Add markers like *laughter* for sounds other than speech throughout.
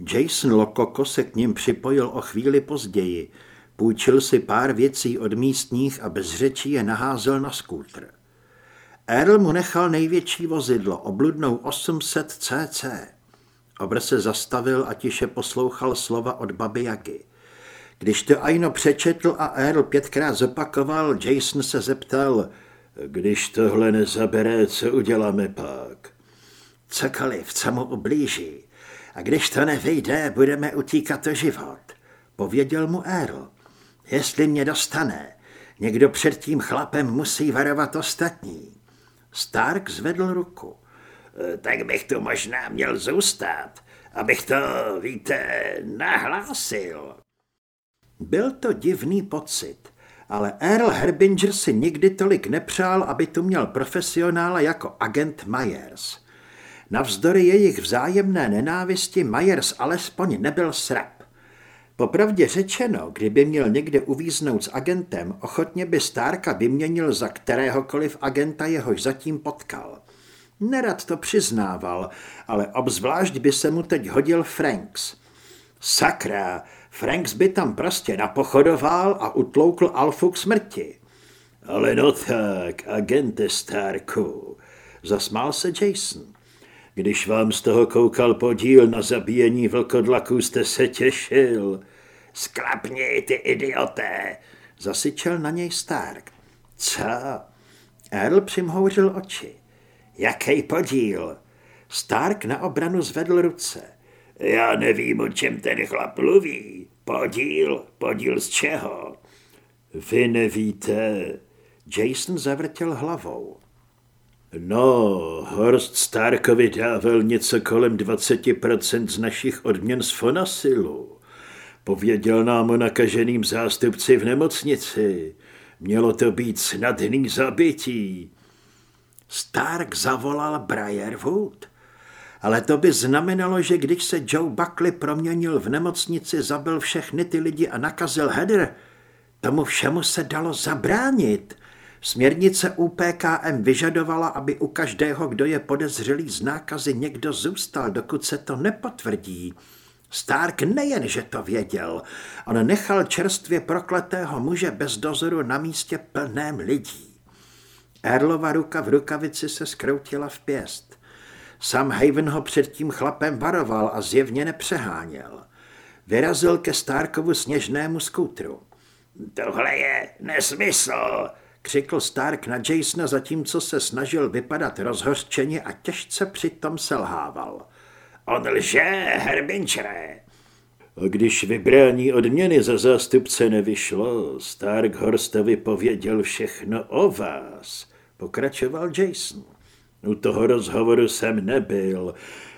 Jason Lokoko se k ním připojil o chvíli později. Půjčil si pár věcí od místních a bez řečí je naházel na skútr. Earl mu nechal největší vozidlo, obludnou 800 cc. Obr se zastavil a tiše poslouchal slova od baby Jagy. Když to Aino přečetl a Earl pětkrát zopakoval, Jason se zeptal, když tohle nezabere, co uděláme pak? Cokoliv, co mu ublíží. A když to nevyjde, budeme utíkat o život, pověděl mu Earl. Jestli mě dostane, někdo před tím chlapem musí varovat ostatní. Stark zvedl ruku. E, tak bych tu možná měl zůstat, abych to, víte, nahlásil. Byl to divný pocit, ale Earl Herbinger si nikdy tolik nepřál, aby tu měl profesionála jako agent Myers. Navzdory jejich vzájemné nenávisti Myers alespoň nebyl srap. Popravdě řečeno, kdyby měl někde uvíznout s agentem, ochotně by Starka vyměnil za kteréhokoliv agenta, jehož zatím potkal. Nerad to přiznával, ale obzvlášť by se mu teď hodil Franks. Sakra, Franks by tam prostě napochodoval a utloukl Alfu k smrti. Ale no tak, agente Starku, zasmál se Jason. Když vám z toho koukal podíl na zabíjení vlkodlaků, jste se těšil. Sklapni, ty idioté, zasyčel na něj Stark. Co? Earl přimhouřil oči. Jaký podíl? Stark na obranu zvedl ruce. Já nevím, o čem ten chlap mluví. Podíl? Podíl z čeho? Vy nevíte. Jason zavrtěl hlavou. No, Horst Starkovi dával něco kolem 20% z našich odměn z Fonasilu. Pověděl nám o nakaženým zástupci v nemocnici. Mělo to být snadný zabití. Stark zavolal Briarwood. Ale to by znamenalo, že když se Joe Buckley proměnil v nemocnici, zabil všechny ty lidi a nakazil Heather, tomu všemu se dalo zabránit – Směrnice UPKM vyžadovala, aby u každého, kdo je podezřelý z nákazy, někdo zůstal, dokud se to nepotvrdí. Stark nejen, že to věděl, on nechal čerstvě prokletého muže bez dozoru na místě plném lidí. Erlova ruka v rukavici se skroutila v pěst. Sam Haven ho před tím chlapem varoval a zjevně nepřeháněl. Vyrazil ke Starkovu sněžnému skútru. Tohle je nesmysl, křikl Stark na Jasona, zatímco se snažil vypadat rozhořčeně a těžce přitom selhával. On lže, Herbinčere. A když vybrání odměny za zástupce nevyšlo, Stark Horstovi pověděl všechno o vás, pokračoval Jason. U toho rozhovoru jsem nebyl,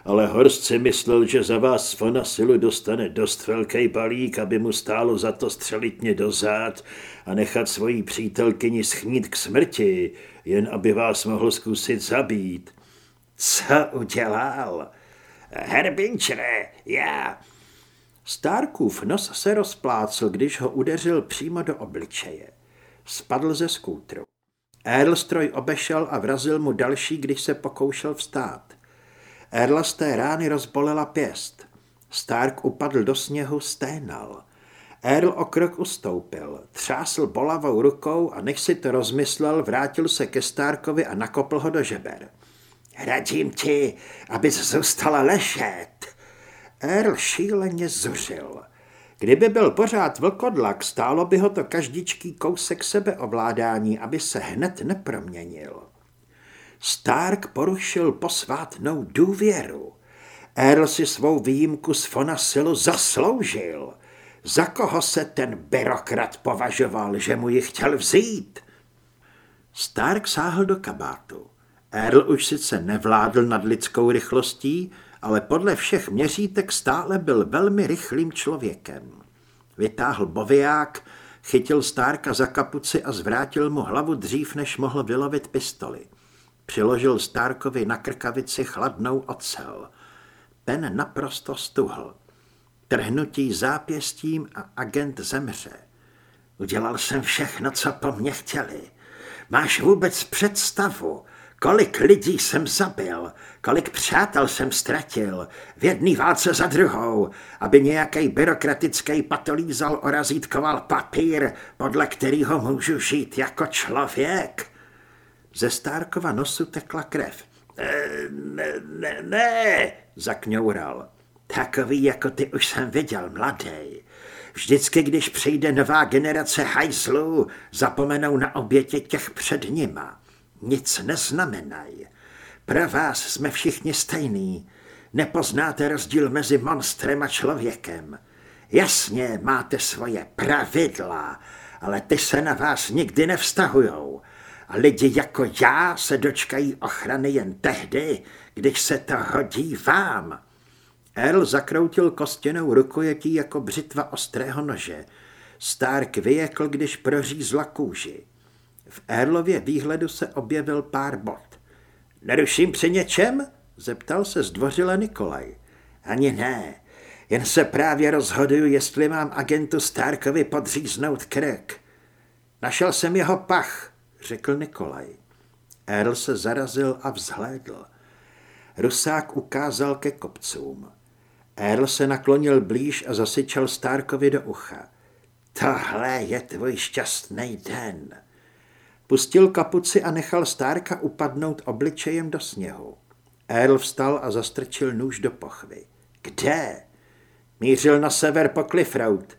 ale Horst si myslel, že za vás z Fonasilu dostane dost velký balík, aby mu stálo za to střelit mě do zád a nechat svoji přítelkyni schnít k smrti, jen aby vás mohl zkusit zabít. Co udělal? Herbinčere, já... Starkův nos se rozplácl, když ho udeřil přímo do obličeje. Spadl ze skútru. Earl stroj obešel a vrazil mu další, když se pokoušel vstát. Erla z té rány rozbolela pěst. Stark upadl do sněhu, sténal. Erl o krok ustoupil, třásl bolavou rukou a než si to rozmyslel, vrátil se ke Starkovi a nakopl ho do žeber. Radím ti, abys zůstala ležet. Erl šíleně zuřil. Kdyby byl pořád vlkodlak, stálo by ho to každičký kousek sebeovládání, aby se hned neproměnil. Stark porušil posvátnou důvěru. Earl si svou výjimku z Fonasilu zasloužil. Za koho se ten byrokrat považoval, že mu ji chtěl vzít? Stark sáhl do kabátu. Earl už sice nevládl nad lidskou rychlostí, ale podle všech měřítek stále byl velmi rychlým člověkem. Vytáhl boviák, chytil Starka za kapuci a zvrátil mu hlavu dřív, než mohl vylovit pistoli. Přiložil Starkovi na krkavici chladnou ocel. Pen naprosto stuhl. Trhnutí zápěstím a agent zemře. Udělal jsem všechno, co po mně chtěli. Máš vůbec představu, Kolik lidí jsem zabil, kolik přátel jsem ztratil, v jedné válce za druhou, aby nějaký byrokratický patolízal orazítkoval papír, podle kterého můžu žít jako člověk. Ze Stárkova nosu tekla krev. E, ne, ne, ne, zakňoural. Takový jako ty už jsem viděl, mladý. Vždycky, když přijde nová generace hajzlů, zapomenou na obětě těch před nima. Nic neznamenají. Pro vás jsme všichni stejný. Nepoznáte rozdíl mezi monstrem a člověkem. Jasně, máte svoje pravidla, ale ty se na vás nikdy nevztahujou. A lidi jako já se dočkají ochrany jen tehdy, když se to hodí vám. Earl zakroutil kostěnou rukojetí jako břitva ostrého nože. Stark vyjekl, když prořízla kůži. V Erlově výhledu se objevil pár bod. Neruším při něčem? Zeptal se zdvořile Nikolaj. Ani ne, jen se právě rozhoduju, jestli mám agentu Starkovi podříznout krk. Našel jsem jeho pach, řekl Nikolaj. Erl se zarazil a vzhlédl. Rusák ukázal ke kopcům. Erl se naklonil blíž a zasyčel Starkovi do ucha. Tohle je tvůj šťastný den. Pustil kapuci a nechal Stárka upadnout obličejem do sněhu. Earl vstal a zastrčil nůž do pochvy. Kde? Mířil na sever po Cliff Road.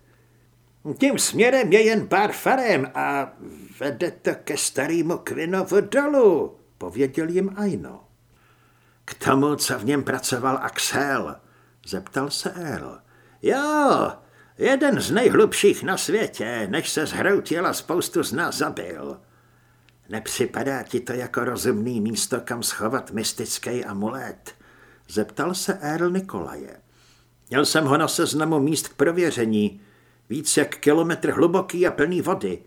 Tím směrem je jen pár farem a vede to ke starýmu Kvinovu dolu, pověděl jim Aino. K tomu, co v něm pracoval Axel, zeptal se Earl. Jo, jeden z nejhlubších na světě, než se zhroutil a spoustu z nás zabil. Nepřipadá ti to jako rozumný místo, kam schovat mystický amulet? Zeptal se Earl Nikolaje. Měl jsem ho na seznamu míst k prověření. Víc jak kilometr hluboký a plný vody.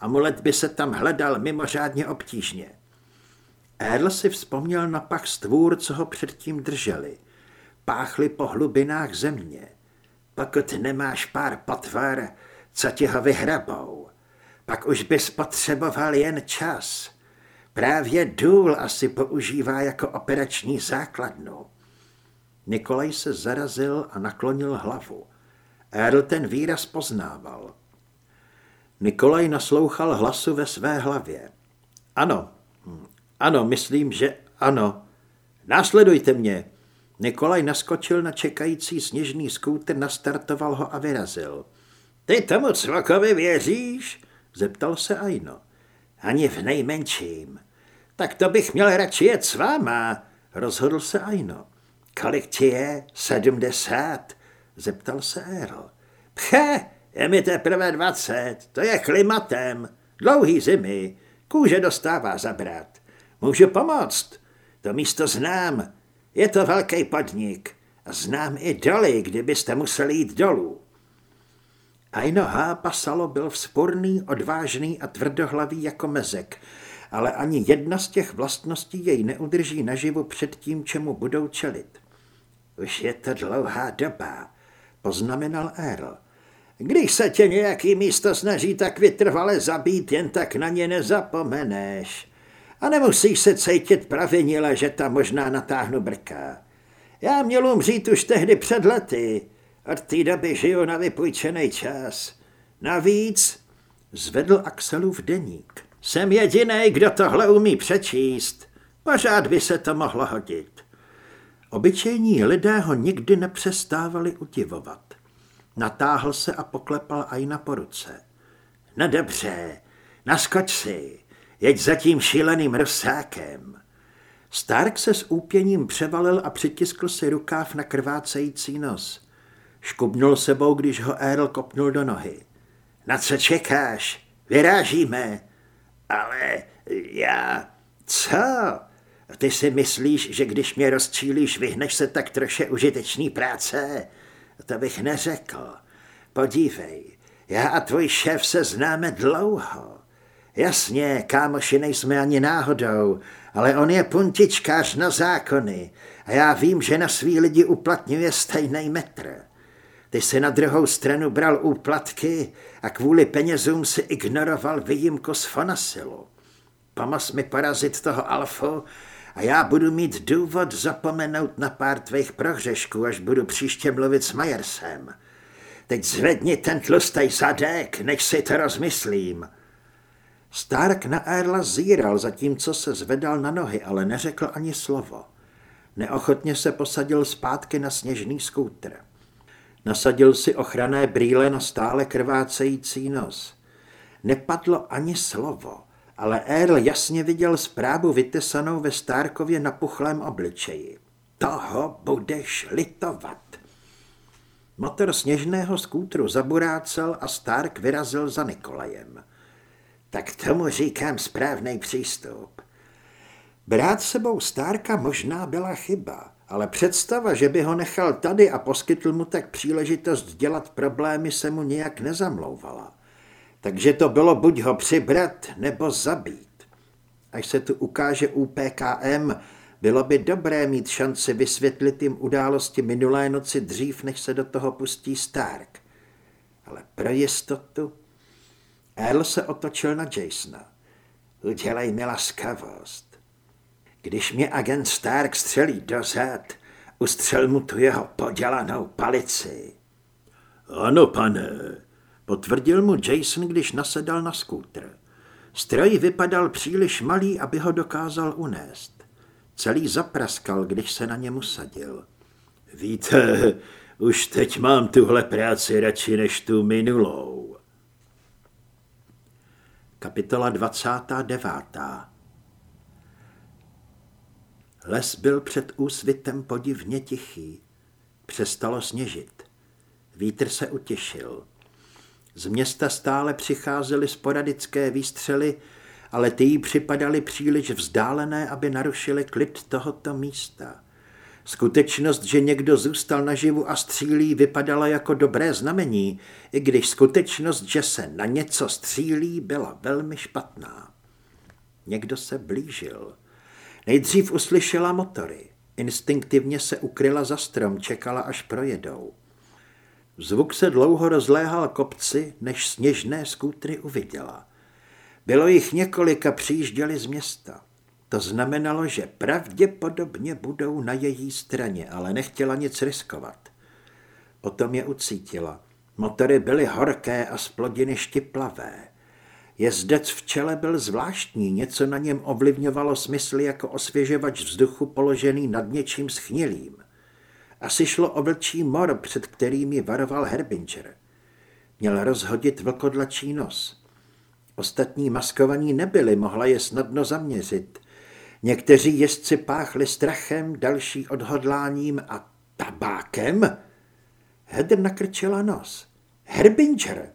Amulet by se tam hledal mimořádně obtížně. Earl si vzpomněl na pach stvůr, co ho předtím drželi. Páchli po hlubinách země. Pokud nemáš pár potvar, co ti ho vyhrabou pak už bys potřeboval jen čas. Právě důl asi používá jako operační základnu. Nikolaj se zarazil a naklonil hlavu. Earl ten výraz poznával. Nikolaj naslouchal hlasu ve své hlavě. Ano, ano, myslím, že ano. Následujte mě. Nikolaj naskočil na čekající sněžný skútr, nastartoval ho a vyrazil. Ty tomu cvakovi věříš? Zeptal se Aino. Ani v nejmenším. Tak to bych měl radši jet s váma, rozhodl se Aino. Kolik ti je? Sedmdesát? Zeptal se Earl. Pche, je mi teprve dvacet, to je klimatem. Dlouhý zimy, kůže dostává zabrat. Můžu pomoct, to místo znám. Je to velký podnik a znám i doly, kdybyste museli jít dolů. Aino Pasalo byl vzporný, odvážný a tvrdohlavý jako mezek, ale ani jedna z těch vlastností jej neudrží naživu před tím, čemu budou čelit. Už je to dlouhá doba, poznamenal Earl. Když se tě nějaký místo snaží tak vytrvale zabít, jen tak na ně nezapomeneš. A nemusíš se cítit pravinile, že tam možná natáhnu brka. Já měl umřít už tehdy před lety, od té doby žiju na vypůjčený čas. Navíc zvedl Axelův deník. Jsem jediný, kdo tohle umí přečíst. Pořád by se to mohlo hodit. Obyčejní lidé ho nikdy nepřestávali udivovat. Natáhl se a poklepal Aina po ruce. No dobře, naskoč si, jeď za tím šíleným rusákem. Stark se s úpěním převalil a přitiskl si rukáv na krvácející nos. Škubnul sebou, když ho Earl kopnul do nohy. Na co čekáš? Vyrážíme. Ale já... Co? Ty si myslíš, že když mě rozčílíš, vyhneš se tak troše užitečný práce? To bych neřekl. Podívej, já a tvůj šéf se známe dlouho. Jasně, kámoši nejsme ani náhodou, ale on je puntičkář na zákony a já vím, že na svý lidi uplatňuje stejný metr. Ty si na druhou stranu bral úplatky a kvůli penězům si ignoroval výjimku z Fonasilu. Pomoz mi porazit toho Alfu a já budu mít důvod zapomenout na pár tvých prohřešků, až budu příště mluvit s Majersem. Teď zvedni ten tlustej zadek, než si to rozmyslím. Stark na Erla zíral, zatímco se zvedal na nohy, ale neřekl ani slovo. Neochotně se posadil zpátky na sněžný skútr. Nasadil si ochranné brýle na stále krvácející nos. Nepadlo ani slovo, ale Earl jasně viděl zprávu vytesanou ve Starkově napuchlém obličeji. Toho budeš litovat. Motor sněžného skútru zaburácel a Stark vyrazil za Nikolajem. Tak tomu říkám správný přístup. Brát sebou Starka možná byla chyba, ale představa, že by ho nechal tady a poskytl mu tak příležitost dělat problémy, se mu nějak nezamlouvala. Takže to bylo buď ho přibrat, nebo zabít. Až se tu ukáže UPKM, bylo by dobré mít šanci vysvětlit jim události minulé noci dřív, než se do toho pustí Stark. Ale pro jistotu... Earl se otočil na Jasona. Udělej mi laskavost. Když mě agent Stark střelí dozad, ustřel mu tu jeho podělanou palici. Ano, pane, potvrdil mu Jason, když nasedal na skútr. Stroj vypadal příliš malý, aby ho dokázal unést. Celý zapraskal, když se na něm usadil. Víte, *laughs* už teď mám tuhle práci radši než tu minulou. Kapitola 29. Les byl před úsvitem podivně tichý. Přestalo sněžit. Vítr se utěšil. Z města stále přicházely sporadické výstřely, ale ty jí připadaly příliš vzdálené, aby narušily klid tohoto místa. Skutečnost, že někdo zůstal naživu a střílí, vypadala jako dobré znamení, i když skutečnost, že se na něco střílí, byla velmi špatná. Někdo se blížil. Nejdřív uslyšela motory. Instinktivně se ukryla za strom, čekala, až projedou. Zvuk se dlouho rozléhal kopci, než sněžné skútry uviděla. Bylo jich několika, přijížděli z města. To znamenalo, že pravděpodobně budou na její straně, ale nechtěla nic riskovat. Potom je ucítila. Motory byly horké a splodiny štiplavé. Jezdec v čele byl zvláštní, něco na něm ovlivňovalo smysly jako osvěžovač vzduchu položený nad něčím schnilým. Asi šlo o vlčí mor, před kterými varoval Herbinger. Měl rozhodit vlkodlačí nos. Ostatní maskovaní nebyli, mohla je snadno zaměřit. Někteří jezdci páchli strachem, další odhodláním a tabákem. Hedr nakrčila nos. Herbinger!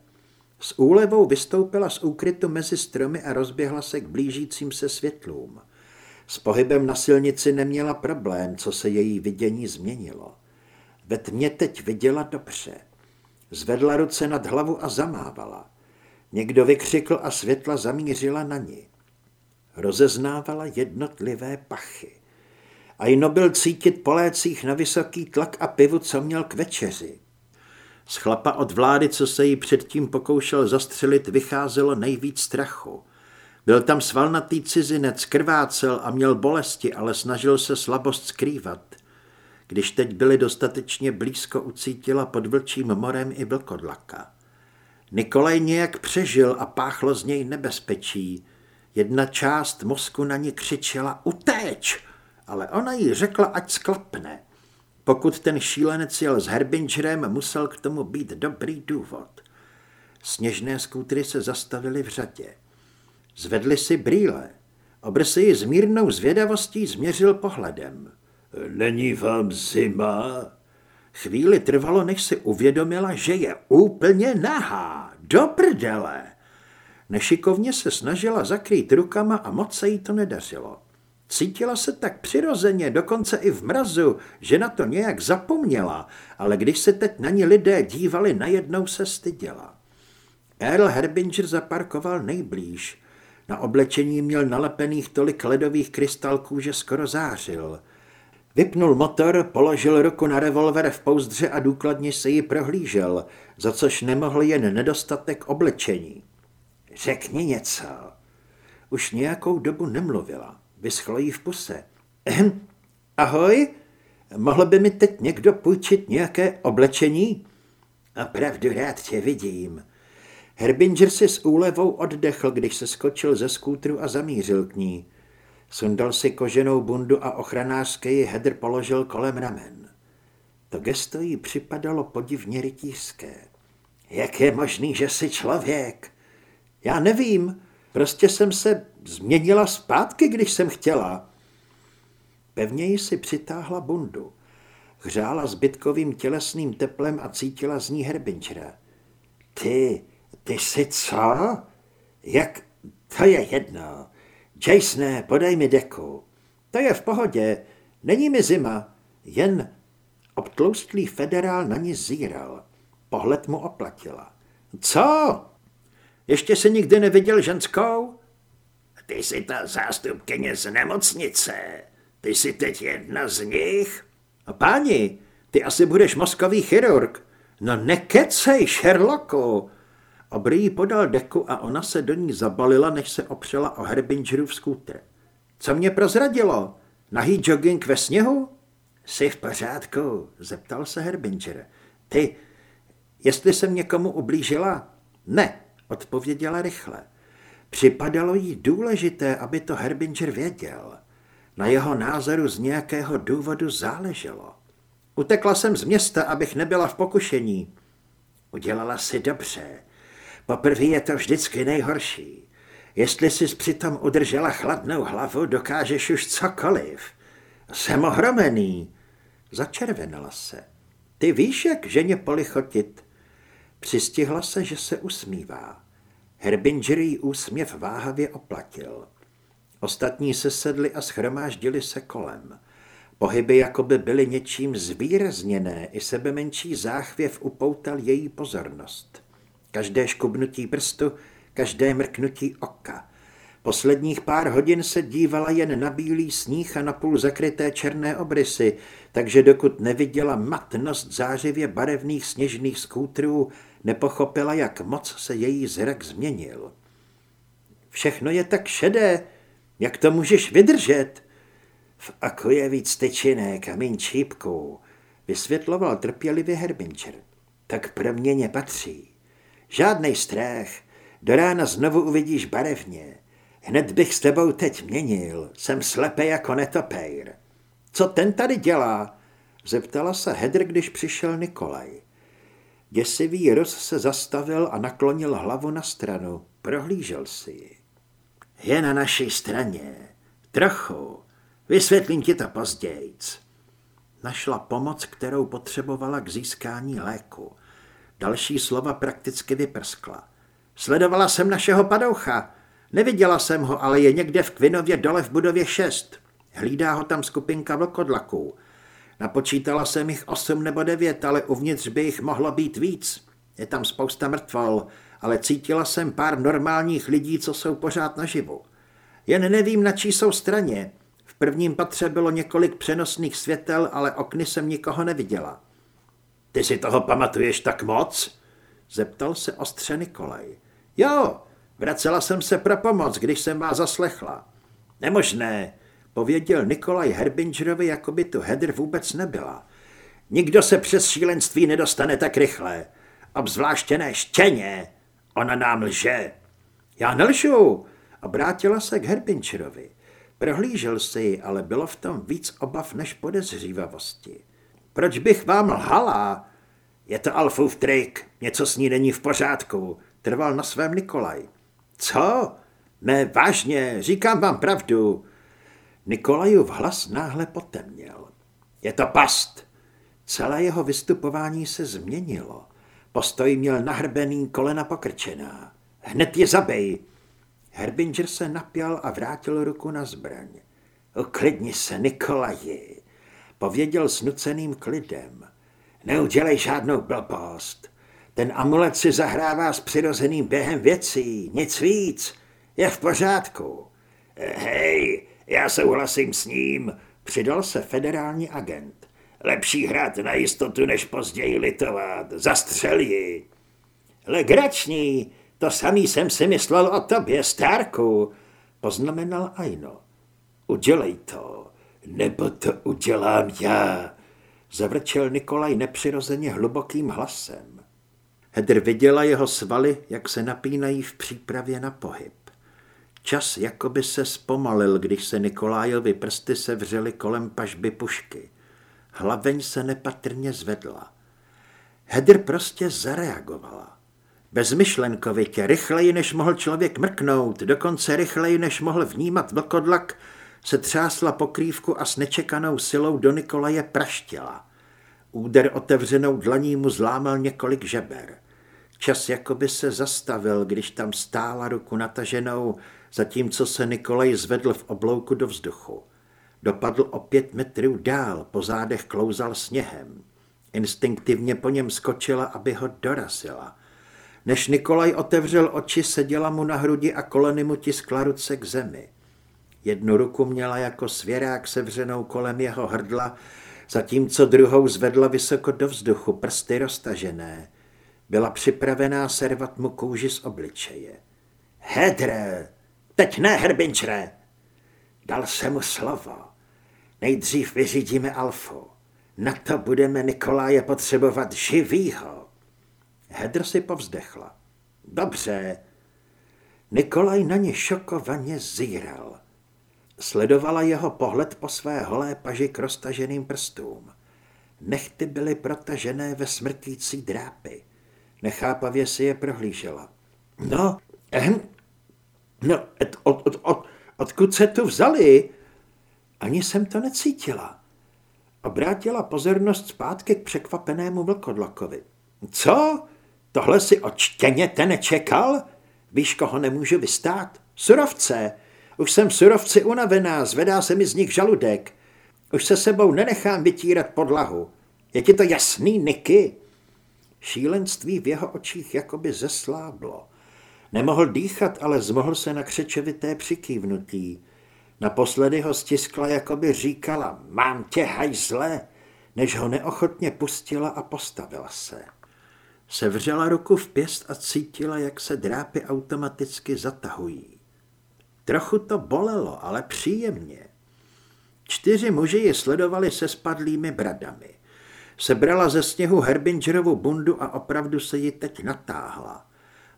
S úlevou vystoupila z úkrytu mezi stromy a rozběhla se k blížícím se světlům. S pohybem na silnici neměla problém, co se její vidění změnilo. Ve tmě teď viděla dobře. Zvedla ruce nad hlavu a zamávala. Někdo vykřikl a světla zamířila na ní. Rozeznávala jednotlivé pachy. A jino byl cítit polécích na vysoký tlak a pivu, co měl k večeři. Z chlapa od vlády, co se jí předtím pokoušel zastřelit, vycházelo nejvíc strachu. Byl tam svalnatý cizinec, krvácel a měl bolesti, ale snažil se slabost skrývat. Když teď byli dostatečně blízko, ucítila pod vlčím morem i vlkodlaka. Nikolaj nějak přežil a páchlo z něj nebezpečí. Jedna část mozku na ní křičela utéč, ale ona jí řekla, ať sklapne. Pokud ten šílenec jel s Herbingerem, musel k tomu být dobrý důvod. Sněžné skútry se zastavily v řadě. Zvedli si brýle. Obr ji s mírnou zvědavostí změřil pohledem. Není vám zima? Chvíli trvalo, než si uvědomila, že je úplně nahá. Do prdele! Nešikovně se snažila zakrýt rukama a moc se jí to nedařilo. Cítila se tak přirozeně, dokonce i v mrazu, že na to nějak zapomněla, ale když se teď na ní lidé dívali, najednou se styděla. Earl Herbinger zaparkoval nejblíž. Na oblečení měl nalepených tolik ledových krystalků, že skoro zářil. Vypnul motor, položil ruku na revolver v pouzdře a důkladně se ji prohlížel, za což nemohl jen nedostatek oblečení. Řekni něco. Už nějakou dobu nemluvila. Vyschlo jí v puse. Ehm, ahoj, mohl by mi teď někdo půjčit nějaké oblečení? A pravdu rád tě vidím. Herbinger si s úlevou oddechl, když se skočil ze skútru a zamířil k ní. Sundal si koženou bundu a ochranářský ji Hedr položil kolem ramen. To gesto jí připadalo podivně rytířské. Jak je možný, že jsi člověk? Já nevím, prostě jsem se změnila zpátky, když jsem chtěla. Pevněji si přitáhla bundu. Hřála zbytkovým tělesným teplem a cítila z ní Herbinčera. Ty, ty jsi co? Jak? To je jedno. Jasone, podej mi deku. To je v pohodě, není mi zima, jen obtloustlý federál na ní zíral. Pohled mu oplatila. Co? Ještě se nikdy neviděl ženskou? Ty jsi ta zástupkyně z nemocnice. Ty jsi teď jedna z nich? A páni, ty asi budeš mozkový chirurg. No nekecej, Sherlocku. Obrý podal deku a ona se do ní zabalila, než se opřela o Herbingerův skútr. Co mě prozradilo? Nahý jogging ve sněhu? Jsi v pořádku, zeptal se Herbinger. Ty, jestli jsem někomu ublížila? Ne, odpověděla rychle. Připadalo jí důležité, aby to Herbinger věděl. Na jeho názoru z nějakého důvodu záleželo. Utekla jsem z města, abych nebyla v pokušení. Udělala si dobře. Poprvé je to vždycky nejhorší. Jestli jsi přitom udržela chladnou hlavu, dokážeš už cokoliv. Jsem ohromený. Začervenala se. Ty víš, jak ženě polichotit? Přistihla se, že se usmívá. Herbingerý úsměv váhavě oplatil. Ostatní se sedli a schromáždili se kolem. Pohyby jakoby byly něčím zvýrazněné, i sebe menší záchvěv upoutal její pozornost. Každé škubnutí prstu, každé mrknutí oka. Posledních pár hodin se dívala jen na bílý sníh a na půl zakryté černé obrysy, takže dokud neviděla matnost zářivě barevných sněžných skútrů, nepochopila, jak moc se její zrak změnil. Všechno je tak šedé, jak to můžeš vydržet? V ako je víc tyčiné kamín čípkou, vysvětloval trpělivě Herbinčer. Tak pro mě nepatří. Žádnej strach, do rána znovu uvidíš barevně. Hned bych s tebou teď měnil, jsem slepý jako netopejr. Co ten tady dělá? Zeptala se Hedr, když přišel Nikolaj. Děsivý roz se zastavil a naklonil hlavu na stranu. Prohlížel si ji. Je na naší straně. Trochu. Vysvětlím ti to pozdějc. Našla pomoc, kterou potřebovala k získání léku. Další slova prakticky vyprskla. Sledovala jsem našeho padoucha. Neviděla jsem ho, ale je někde v Kvinově dole v budově 6. Hlídá ho tam skupinka vlkodlaků. Napočítala jsem jich osm nebo devět, ale uvnitř by jich mohlo být víc. Je tam spousta mrtvol, ale cítila jsem pár normálních lidí, co jsou pořád naživu. Jen nevím, na čí jsou straně. V prvním patře bylo několik přenosných světel, ale okny jsem nikoho neviděla. Ty si toho pamatuješ tak moc? Zeptal se ostře Nikolaj. Jo, vracela jsem se pro pomoc, když jsem vás zaslechla. Nemožné, pověděl Nikolaj Herbingerovi, jako by tu Hedr vůbec nebyla. Nikdo se přes šílenství nedostane tak rychle. Obzvláště ne štěně. Ona nám lže. Já nelžu, obrátila se k Herbingerovi. Prohlížel si ji, ale bylo v tom víc obav než podezřívavosti. Proč bych vám lhala? Je to Alfův trik, něco s ní není v pořádku, trval na svém Nikolaj. Co? Ne, vážně, říkám vám pravdu. Nikolajův hlas náhle potemněl. Je to past. Celé jeho vystupování se změnilo. Postoj měl nahrbený, kolena pokrčená. Hned je zabej. Herbinger se napěl a vrátil ruku na zbraň. Uklidni se, Nikolaji pověděl s nuceným klidem. Neudělej žádnou blbost. Ten amulet si zahrává s přirozeným během věcí, nic víc. Je v pořádku. Hej, já souhlasím s ním, přidal se federální agent. Lepší hrát na jistotu, než později litovat. Zastřel ji. Legrační, to samý jsem si myslel o tobě, Starku, Poznamenal Aino. Udělej to, nebo to udělám já, zavrčel Nikolaj nepřirozeně hlubokým hlasem. Hedr viděla jeho svaly, jak se napínají v přípravě na pohyb. Čas jakoby se zpomalil, když se Nikolájovi prsty sevřely kolem pažby pušky. Hlaveň se nepatrně zvedla. Hedr prostě zareagovala. Bezmyšlenkovitě, rychleji, než mohl člověk mrknout, dokonce rychleji, než mohl vnímat vlkodlak, se třásla pokrývku a s nečekanou silou do Nikolaje praštěla. Úder otevřenou dlaní mu zlámal několik žeber. Čas jakoby se zastavil, když tam stála ruku nataženou, zatímco se Nikolaj zvedl v oblouku do vzduchu. Dopadl o pět metrů dál, po zádech klouzal sněhem. Instinktivně po něm skočila, aby ho dorazila. Než Nikolaj otevřel oči, seděla mu na hrudi a koleny mu tiskla ruce k zemi. Jednu ruku měla jako svěrák sevřenou kolem jeho hrdla, zatímco druhou zvedla vysoko do vzduchu, prsty roztažené. Byla připravená servat mu kůži z obličeje. Hedre, teď ne, Herbinčre! Dal se mu slovo. Nejdřív vyřídíme Alfu. Na to budeme Nikoláje potřebovat živýho. Hedr si povzdechla. Dobře. Nikolaj na ně šokovaně zíral. Sledovala jeho pohled po své holé paži k roztaženým prstům. Nechty byly protažené ve smrtící drápy. Nechápavě si je prohlížela. No, ehm, no, od, od, od, od, odkud se tu vzali? Ani jsem to necítila. Obrátila pozornost zpátky k překvapenému vlkodlakovi. Co? Tohle si očtěněte nečekal? Víš, koho nemůžu vystát? Surovce. Už jsem surovci unavená, zvedá se mi z nich žaludek. Už se sebou nenechám vytírat podlahu. Je ti to jasný, Niky? Šílenství v jeho očích jakoby zesláblo. Nemohl dýchat, ale zmohl se na křečovité přikývnutí. Naposledy ho stiskla, jako by říkala, mám tě hajzle, než ho neochotně pustila a postavila se. Sevřela ruku v pěst a cítila, jak se drápy automaticky zatahují. Trochu to bolelo, ale příjemně. Čtyři muži ji sledovali se spadlými bradami. Sebrala ze sněhu Herbingerovu bundu a opravdu se ji teď natáhla.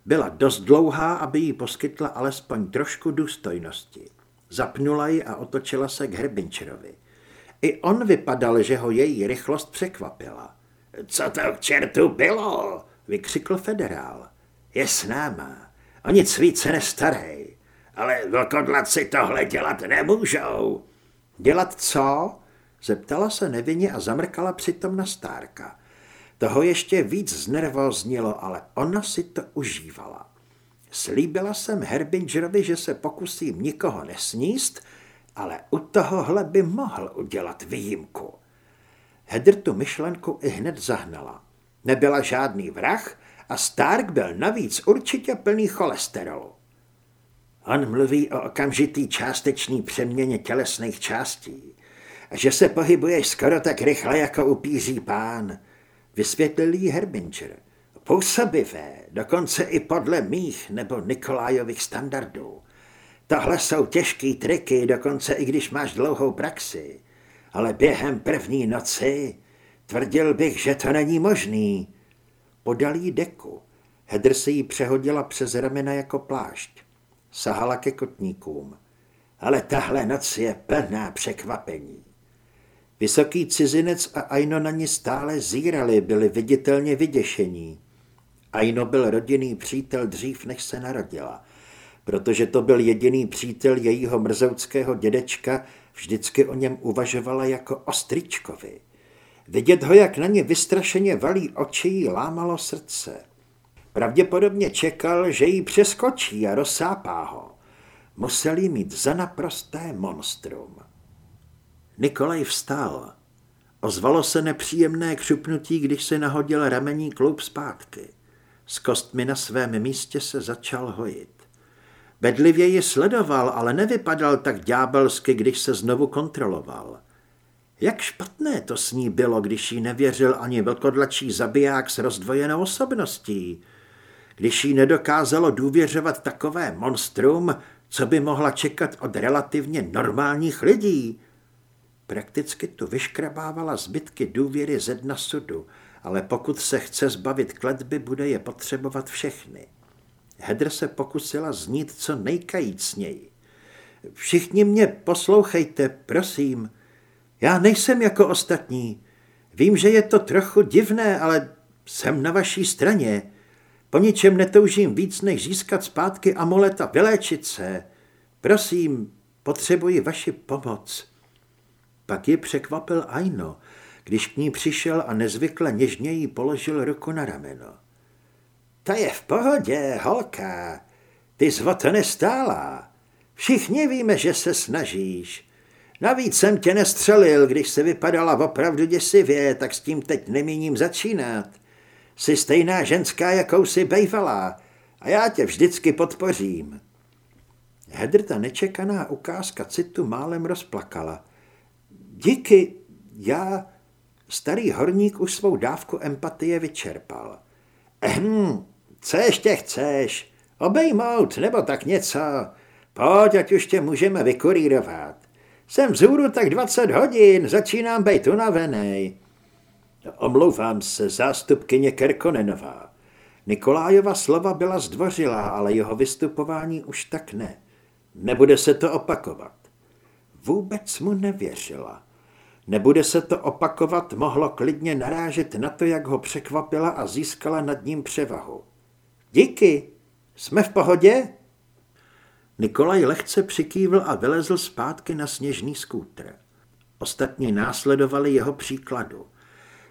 Byla dost dlouhá, aby jí poskytla alespoň trošku důstojnosti. Zapnula ji a otočila se k Herbinčerovi. I on vypadal, že ho její rychlost překvapila. Co to k čertu bylo? vykřikl federál. Je s náma. O nic více nestarej. Ale vlkodlaci tohle dělat nemůžou. Dělat co? Zeptala se nevinně a zamrkala přitom na Stárka. Toho ještě víc znervoznilo, ale ona si to užívala. Slíbila jsem Herbingerovi, že se pokusím nikoho nesníst, ale u tohohle by mohl udělat výjimku. Hedr tu myšlenku i hned zahnala. Nebyla žádný vrah a Stark byl navíc určitě plný cholesterolu. On mluví o okamžitý částečný přeměně tělesných částí že se pohybuješ skoro tak rychle jako upíří pán, vysvětlil jí Herbinger. Působivé, dokonce i podle mých nebo Nikolájových standardů. Tohle jsou těžký triky, dokonce i když máš dlouhou praxi. Ale během první noci tvrdil bych, že to není možný. Podal jí deku. Hedr se jí přehodila přes ramena jako plášť. Sahala ke kotníkům. Ale tahle noc je plná překvapení. Vysoký cizinec a Aino na ní stále zírali, byli viditelně vyděšení. Aino byl rodinný přítel dřív, než se narodila. Protože to byl jediný přítel jejího mrzouckého dědečka, vždycky o něm uvažovala jako o stričkovi. Vidět ho, jak na ně vystrašeně valí oči, lámalo srdce. Pravděpodobně čekal, že jí přeskočí a rozsápá ho. Musel jí mít za naprosté monstrum. Nikolaj vstál. Ozvalo se nepříjemné křupnutí, když se nahodil ramení kloup zpátky. S kostmi na svém místě se začal hojit. Bedlivě ji sledoval, ale nevypadal tak ďábelsky, když se znovu kontroloval. Jak špatné to s ní bylo, když jí nevěřil ani velkodlačí zabiják s rozdvojenou osobností. Když jí nedokázalo důvěřovat takové monstrum, Co by mohla čekat od relativně normálních lidí? Prakticky tu vyškrabávala zbytky důvěry ze dna sudu, ale pokud se chce zbavit kletby, bude je potřebovat všechny. Hedr se pokusila znít co nejkajícněji. Všichni mě poslouchejte, prosím. Já nejsem jako ostatní. Vím, že je to trochu divné, ale jsem na vaší straně. Po ničem netoužím víc, než získat zpátky amuleta, vyléčit se. Prosím, potřebuji vaši pomoc. Pak ji překvapil Aino, když k ní přišel a nezvykle něžně jí položil ruku na rameno. To je v pohodě, holka. Ty jsi nestála. Všichni víme, že se snažíš. Navíc jsem tě nestřelil, když se vypadala opravdu děsivě, tak s tím teď nemíním začínat. Jsi stejná ženská, jakou jsi bejvalá a já tě vždycky podpořím. Hedrta nečekaná ukázka citu málem rozplakala. Díky, já... Starý horník už svou dávku empatie vyčerpal. Ehm, co ještě chceš? Obejmout nebo tak něco? Pojď, ať už tě můžeme vykurírovat. Jsem vzhůru tak 20 hodin, začínám být unavený. Omlouvám se, zástupkyně Kerkonenová. Nikolájova slova byla zdvořilá, ale jeho vystupování už tak ne. Nebude se to opakovat. Vůbec mu nevěřila. Nebude se to opakovat, mohlo klidně narážet na to, jak ho překvapila a získala nad ním převahu. Díky, jsme v pohodě? Nikolaj lehce přikývl a vylezl zpátky na sněžný skútr. Ostatní následovali jeho příkladu.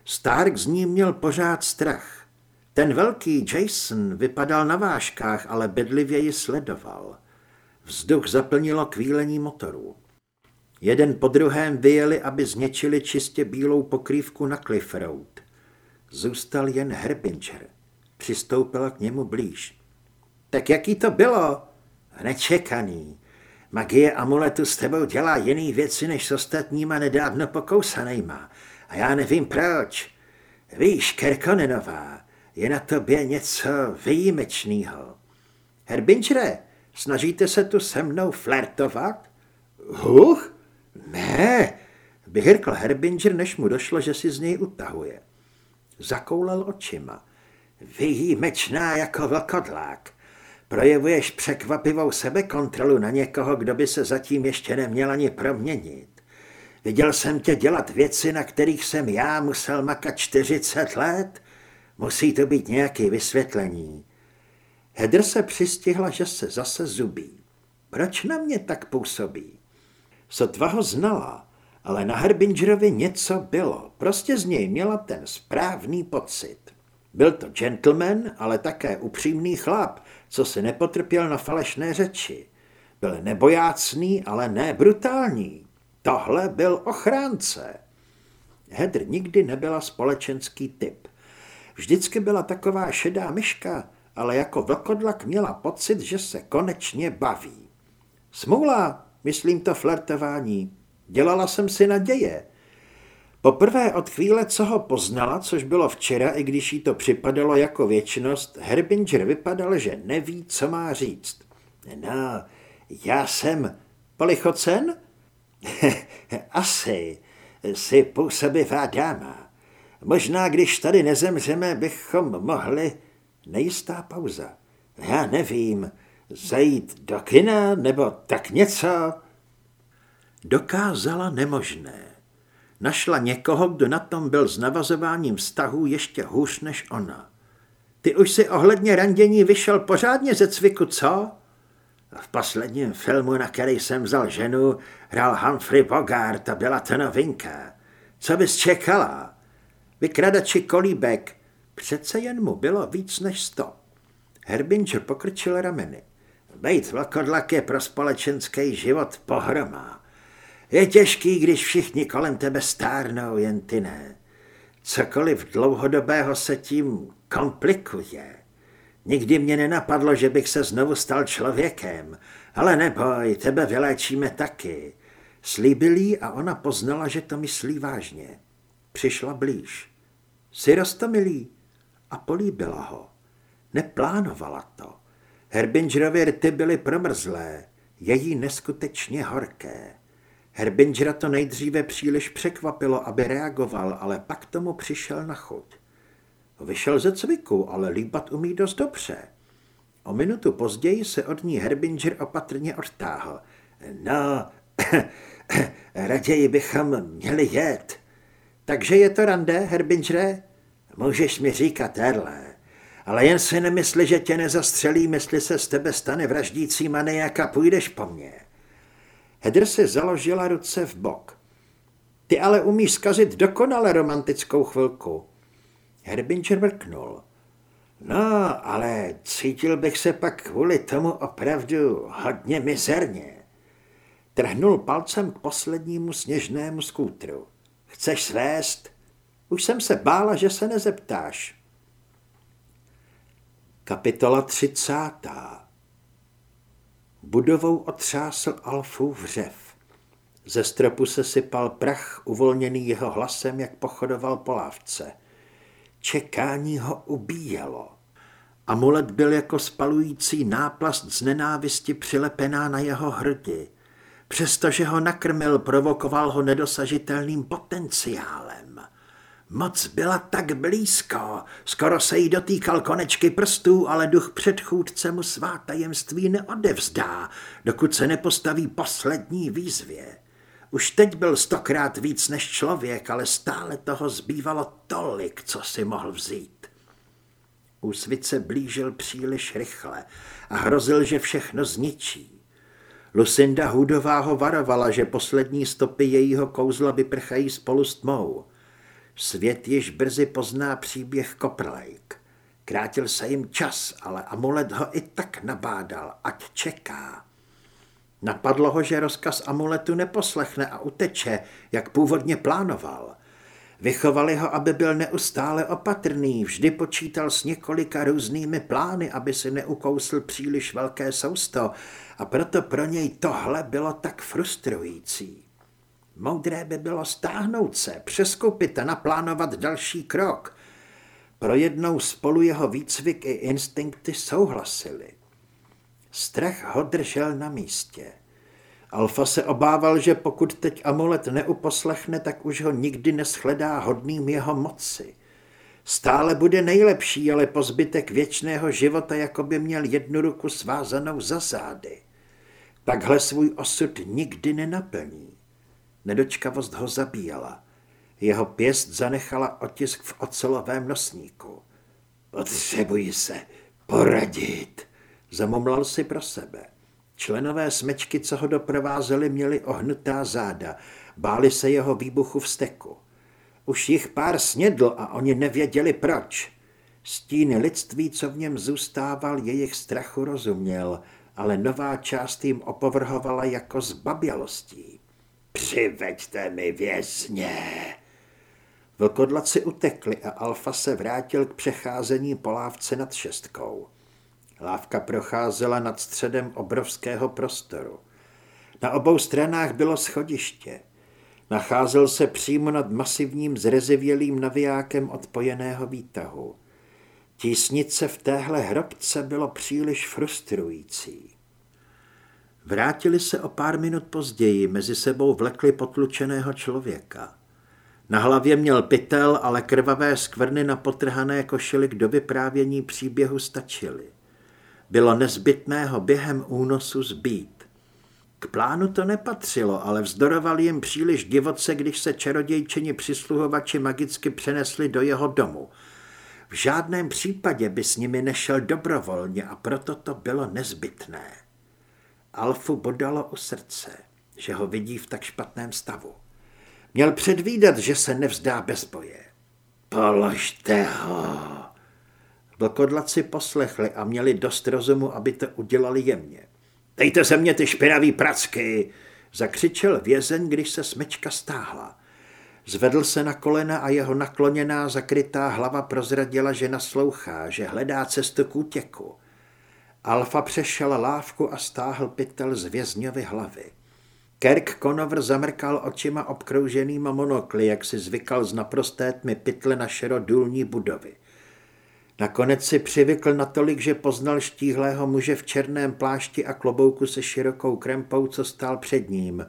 Stark z ní měl pořád strach. Ten velký Jason vypadal na vážkách, ale bedlivě ji sledoval. Vzduch zaplnilo kvílení motorů. Jeden po druhém vyjeli, aby zničili čistě bílou pokrývku na Cliff Road. Zůstal jen Herbinger. Přistoupila k němu blíž. Tak jaký to bylo? Nečekaný. Magie amuletu s tebou dělá jiný věci než s ostatníma nedávno pokousanýma. A já nevím proč. Víš, Kerkonenová, je na tobě něco výjimečného. Herbingere, snažíte se tu se mnou flirtovat? Huch? Ne, vyhrkl Herbinger, než mu došlo, že si z něj utahuje. Zakoulal očima. Výjimečná jako vlkodlák. Projevuješ překvapivou sebekontrolu na někoho, kdo by se zatím ještě neměl ani proměnit. Viděl jsem tě dělat věci, na kterých jsem já musel makat 40 let. Musí to být nějaké vysvětlení. Hedr se přistihla, že se zase zubí. Proč na mě tak působí? Sotva ho znala, ale na Herbingerovi něco bylo. Prostě z něj měla ten správný pocit. Byl to gentleman, ale také upřímný chlap, co si nepotrpěl na falešné řeči. Byl nebojácný, ale ne brutální. Tohle byl ochránce. Hedr nikdy nebyla společenský typ. Vždycky byla taková šedá myška, ale jako vlkodlak měla pocit, že se konečně baví. Smůla, myslím to flirtování. Dělala jsem si naděje. Poprvé od chvíle, co ho poznala, což bylo včera, i když jí to připadalo jako věčnost, Herbinger vypadal, že neví, co má říct. No, já jsem polichocen? *laughs* Asi. Jsi působivá dáma. Možná, když tady nezemřeme, bychom mohli... Nejistá pauza. Já nevím, zajít do kina nebo tak něco? Dokázala nemožné. Našla někoho, kdo na tom byl s navazováním vztahů ještě hůř než ona. Ty už si ohledně randění vyšel pořádně ze cviku, co? V posledním filmu, na který jsem vzal ženu, hrál Humphrey Bogart a byla to novinka. Co bys čekala? Vykradači kolíbek. Přece jen mu bylo víc než sto. Herbinger pokrčil rameny. Bejt vlkodlak je pro společenský život pohromá. Je těžký, když všichni kolem tebe stárnou, jen ty ne. Cokoliv dlouhodobého se tím komplikuje. Nikdy mě nenapadlo, že bych se znovu stal člověkem, ale neboj, tebe vyléčíme taky. Slíbil jí a ona poznala, že to myslí vážně. Přišla blíž. Jsi rostomilý? A políbila ho. Neplánovala to. Herbingerovy rty byly promrzlé. Je jí neskutečně horké. Herbingera to nejdříve příliš překvapilo, aby reagoval, ale pak tomu přišel na chuť. Vyšel ze cviku, ale líbat umí dost dobře. O minutu později se od ní Herbinger opatrně odtáhl. No, *clears throat* raději bychom měli jet. Takže je to rande, Herbingere? Můžeš mi říkat, Erle, ale jen si nemysli, že tě nezastřelí, mysli se z tebe stane vraždící maniak a půjdeš po mně. Hedr se založila ruce v bok. Ty ale umíš zkazit dokonale romantickou chvilku. Herbinger vrknul. No, ale cítil bych se pak kvůli tomu opravdu hodně mizerně. Trhnul palcem k poslednímu sněžnému skútru. Chceš svést? Už jsem se bála, že se nezeptáš. Kapitola 30. Budovou otřásl Alfův řev. Ze stropu se sypal prach, uvolněný jeho hlasem, jak pochodoval po lávce. Čekání ho ubíjelo. Amulet byl jako spalující náplast z nenávisti přilepená na jeho hrdi. Přestože ho nakrmil, provokoval ho nedosažitelným potenciálem. Moc byla tak blízko, skoro se jí dotýkal konečky prstů, ale duch předchůdce mu svá tajemství neodevzdá, dokud se nepostaví poslední výzvě. Už teď byl stokrát víc než člověk, ale stále toho zbývalo tolik, co si mohl vzít. Úsvit se blížil příliš rychle a hrozil, že všechno zničí. Lucinda Hudová ho varovala, že poslední stopy jejího kouzla vyprchají spolu s tmou. Svět již brzy pozná příběh Copperlake. Krátil se jim čas, ale amulet ho i tak nabádal, ať čeká. Napadlo ho, že rozkaz amuletu neposlechne a uteče, jak původně plánoval. Vychovali ho, aby byl neustále opatrný, vždy počítal s několika různými plány, aby si neukousl příliš velké sousto a proto pro něj tohle bylo tak frustrující. Moudré by bylo stáhnout se, přeskupit a naplánovat další krok. Pro jednou spolu jeho výcvik i instinkty souhlasili. Strach ho držel na místě. Alfa se obával, že pokud teď amulet neuposlechne, tak už ho nikdy neschledá hodným jeho moci. Stále bude nejlepší, ale po zbytek věčného života jako by měl jednu ruku svázanou za zády. Takhle svůj osud nikdy nenaplní. Nedočkavost ho zabíjela. Jeho pěst zanechala otisk v ocelovém nosníku. Potřebuji se poradit, zamomlal si pro sebe. Členové smečky, co ho doprovázeli, měli ohnutá záda, báli se jeho výbuchu v steku. Už jich pár snědl a oni nevěděli proč. Stíny lidství, co v něm zůstával, jejich strachu rozuměl, ale nová část jim opovrhovala jako zbabělostí. Přiveďte mi vězně! Vlkodlaci utekli a Alfa se vrátil k přecházení polávce nad šestkou. Lávka procházela nad středem obrovského prostoru. Na obou stranách bylo schodiště. Nacházel se přímo nad masivním zrezivělým navijákem odpojeného výtahu. Tísnice v téhle hrobce bylo příliš frustrující. Vrátili se o pár minut později, mezi sebou vlekli potlučeného člověka. Na hlavě měl pytel, ale krvavé skvrny na potrhané košili k dovyprávění příběhu stačily bylo nezbytné ho během únosu zbít. K plánu to nepatřilo, ale vzdoroval jim příliš divoce, když se čarodějčini přisluhovači magicky přenesli do jeho domu. V žádném případě by s nimi nešel dobrovolně a proto to bylo nezbytné. Alfu bodalo u srdce, že ho vidí v tak špatném stavu. Měl předvídat, že se nevzdá bez boje. Položte ho, Vlkodlaci poslechli a měli dost rozumu, aby to udělali jemně. Dejte se mě ty špinavý pracky, zakřičel vězeň, když se smečka stáhla. Zvedl se na kolena a jeho nakloněná zakrytá hlava prozradila, že naslouchá, že hledá cestu k útěku. Alfa přešel lávku a stáhl pytel z vězňovy hlavy. Kirk Conover zamrkal očima obkrouženýma monokly, jak si zvykal z naprosté tmy pytle na šero důlní budovy. Nakonec si přivykl natolik, že poznal štíhlého muže v černém plášti a klobouku se širokou krempou, co stál před ním.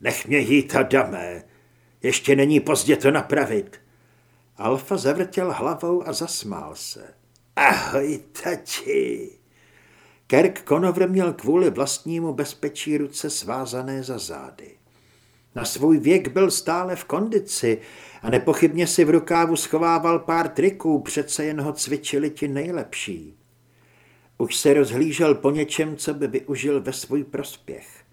Nech mě jít, Adame. Ještě není pozdě to napravit. Alfa zavrtěl hlavou a zasmál se. Ahoj, tati. Kerk Konovr měl kvůli vlastnímu bezpečí ruce svázané za zády. Na svůj věk byl stále v kondici a nepochybně si v rukávu schovával pár triků, přece jen ho cvičili ti nejlepší. Už se rozhlížel po něčem, co by využil ve svůj prospěch.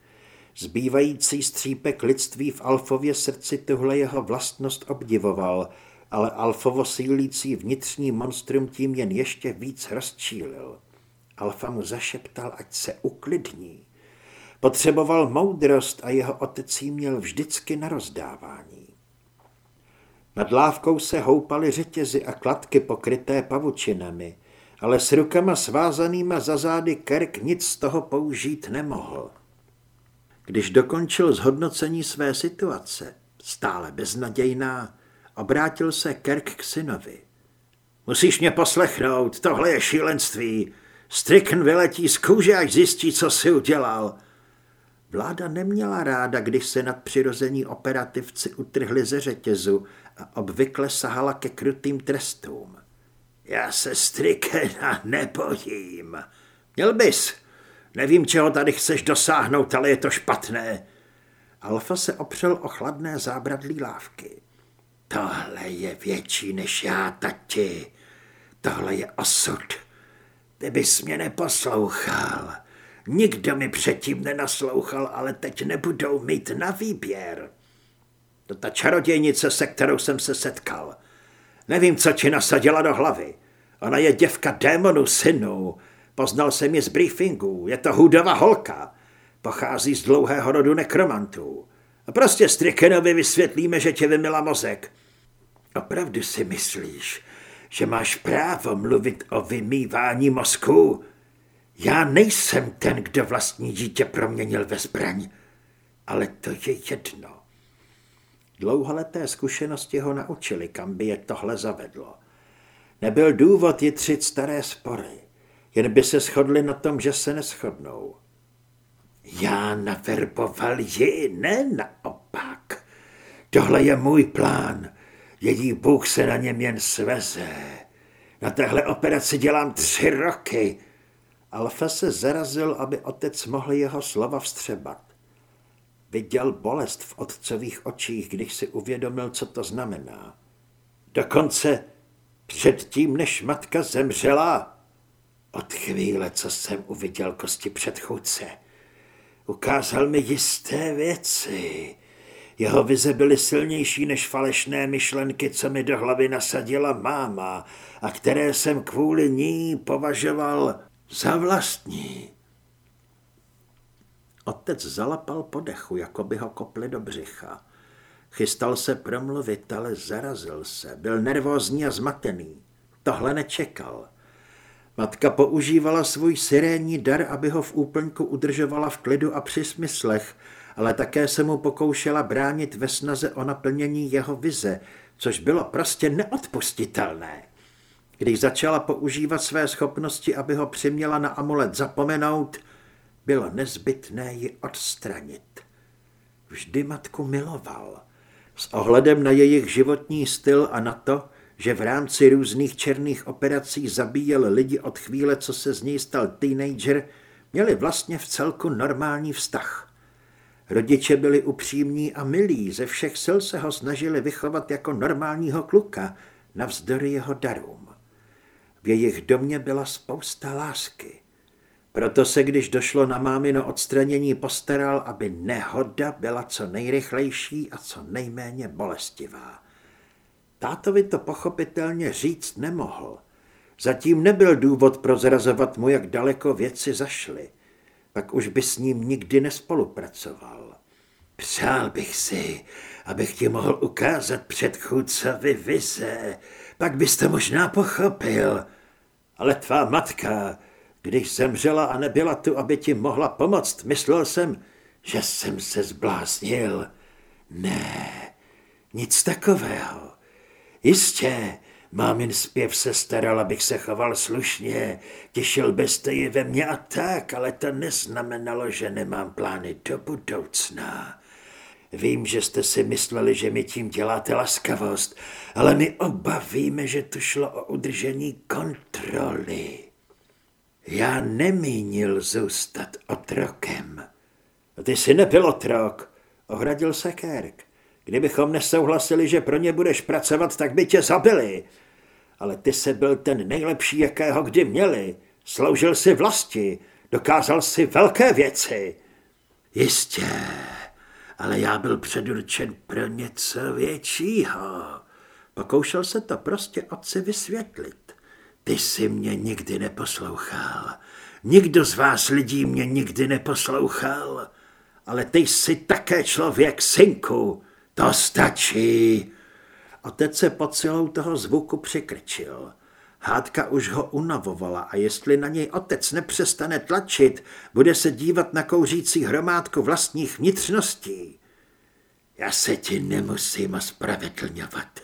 Zbývající střípek lidství v Alfově srdci tuhle jeho vlastnost obdivoval, ale Alfovo sílící vnitřní monstrum tím jen ještě víc rozčílil. Alfa mu zašeptal, ať se uklidní. Potřeboval moudrost a jeho otec jí měl vždycky na rozdávání. Nad lávkou se houpaly řetězy a kladky pokryté pavučinami, ale s rukama svázanýma za zády Kerk nic z toho použít nemohl. Když dokončil zhodnocení své situace, stále beznadějná, obrátil se Kerk k synovi. Musíš mě poslechnout, tohle je šílenství. Strickn vyletí z kůže, až zjistí, co si udělal. Vláda neměla ráda, když se nadpřirození operativci utrhli ze řetězu a obvykle sahala ke krutým trestům. Já se Strickena nebojím. Měl bys. Nevím, čeho tady chceš dosáhnout, ale je to špatné. Alfa se opřel o chladné zábradlí lávky. Tohle je větší než já, tati. Tohle je osud. Ty bys mě neposlouchal. Nikdo mi předtím nenaslouchal, ale teď nebudou mít na výběr. To ta čarodějnice, se kterou jsem se setkal. Nevím, co ti nasadila do hlavy. Ona je děvka démonu synu. Poznal jsem ji z briefingu. Je to hudová holka. Pochází z dlouhého rodu nekromantů. A prostě Strikenovi vysvětlíme, že tě vymila mozek. Opravdu si myslíš, že máš právo mluvit o vymývání mozku? Já nejsem ten, kdo vlastní dítě proměnil ve zbraň, ale to je jedno. Dlouholeté zkušenosti ho naučili, kam by je tohle zavedlo. Nebyl důvod jitřit staré spory, jen by se shodli na tom, že se neschodnou. Já naverboval ji, ne naopak. Tohle je můj plán. Její Bůh se na něm jen sveze. Na téhle operaci dělám tři roky. Alfa se zarazil, aby otec mohl jeho slova vstřebat. Viděl bolest v otcových očích, když si uvědomil, co to znamená. Dokonce předtím, než matka zemřela, od chvíle, co jsem uviděl kosti předchůdce, ukázal mi jisté věci. Jeho vize byly silnější než falešné myšlenky, co mi do hlavy nasadila máma a které jsem kvůli ní považoval za vlastní. Otec zalapal po dechu, jako by ho kopli do břicha. Chystal se promluvit, ale zarazil se. Byl nervózní a zmatený. Tohle nečekal. Matka používala svůj sirénní dar, aby ho v úplňku udržovala v klidu a při smyslech, ale také se mu pokoušela bránit ve snaze o naplnění jeho vize, což bylo prostě neodpustitelné. Když začala používat své schopnosti, aby ho přiměla na amulet zapomenout, bylo nezbytné ji odstranit. Vždy matku miloval. S ohledem na jejich životní styl a na to, že v rámci různých černých operací zabíjel lidi od chvíle, co se z něj stal teenager, měli vlastně v celku normální vztah. Rodiče byli upřímní a milí, ze všech sil se ho snažili vychovat jako normálního kluka, navzdory jeho darům. V jejich domě byla spousta lásky. Proto se, když došlo na mámino odstranění, postaral, aby nehoda byla co nejrychlejší a co nejméně bolestivá. Tátovi to pochopitelně říct nemohl. Zatím nebyl důvod prozrazovat mu, jak daleko věci zašly. Pak už by s ním nikdy nespolupracoval. Přál bych si, abych ti mohl ukázat předchůdcovi vize, pak bys to možná pochopil. Ale tvá matka, když zemřela a nebyla tu, aby ti mohla pomoct, myslel jsem, že jsem se zbláznil. Ne, nic takového. Jistě, Mámin zpěv se staral, abych se choval slušně, těšil byste ji ve mně a tak, ale to neznamenalo, že nemám plány do budoucna. Vím, že jste si mysleli, že mi tím děláte laskavost, ale my oba víme, že tu šlo o udržení kontroly. Já nemínil zůstat otrokem. Ty jsi nebyl otrok, ohradil se Kerk. Kdybychom nesouhlasili, že pro ně budeš pracovat, tak by tě zabili. Ale ty se byl ten nejlepší, jakého kdy měli. Sloužil si vlasti, dokázal si velké věci. Jistě, ale já byl předurčen pro něco většího. Pokoušel se to prostě otci vysvětlit. Ty jsi mě nikdy neposlouchal. Nikdo z vás lidí mě nikdy neposlouchal. Ale ty jsi také člověk, synku. To stačí. Otec se pod silou toho zvuku přikrčil. Hádka už ho unavovala a jestli na něj otec nepřestane tlačit, bude se dívat na kouřící hromádku vlastních vnitřností. Já se ti nemusím ospravedlňovat.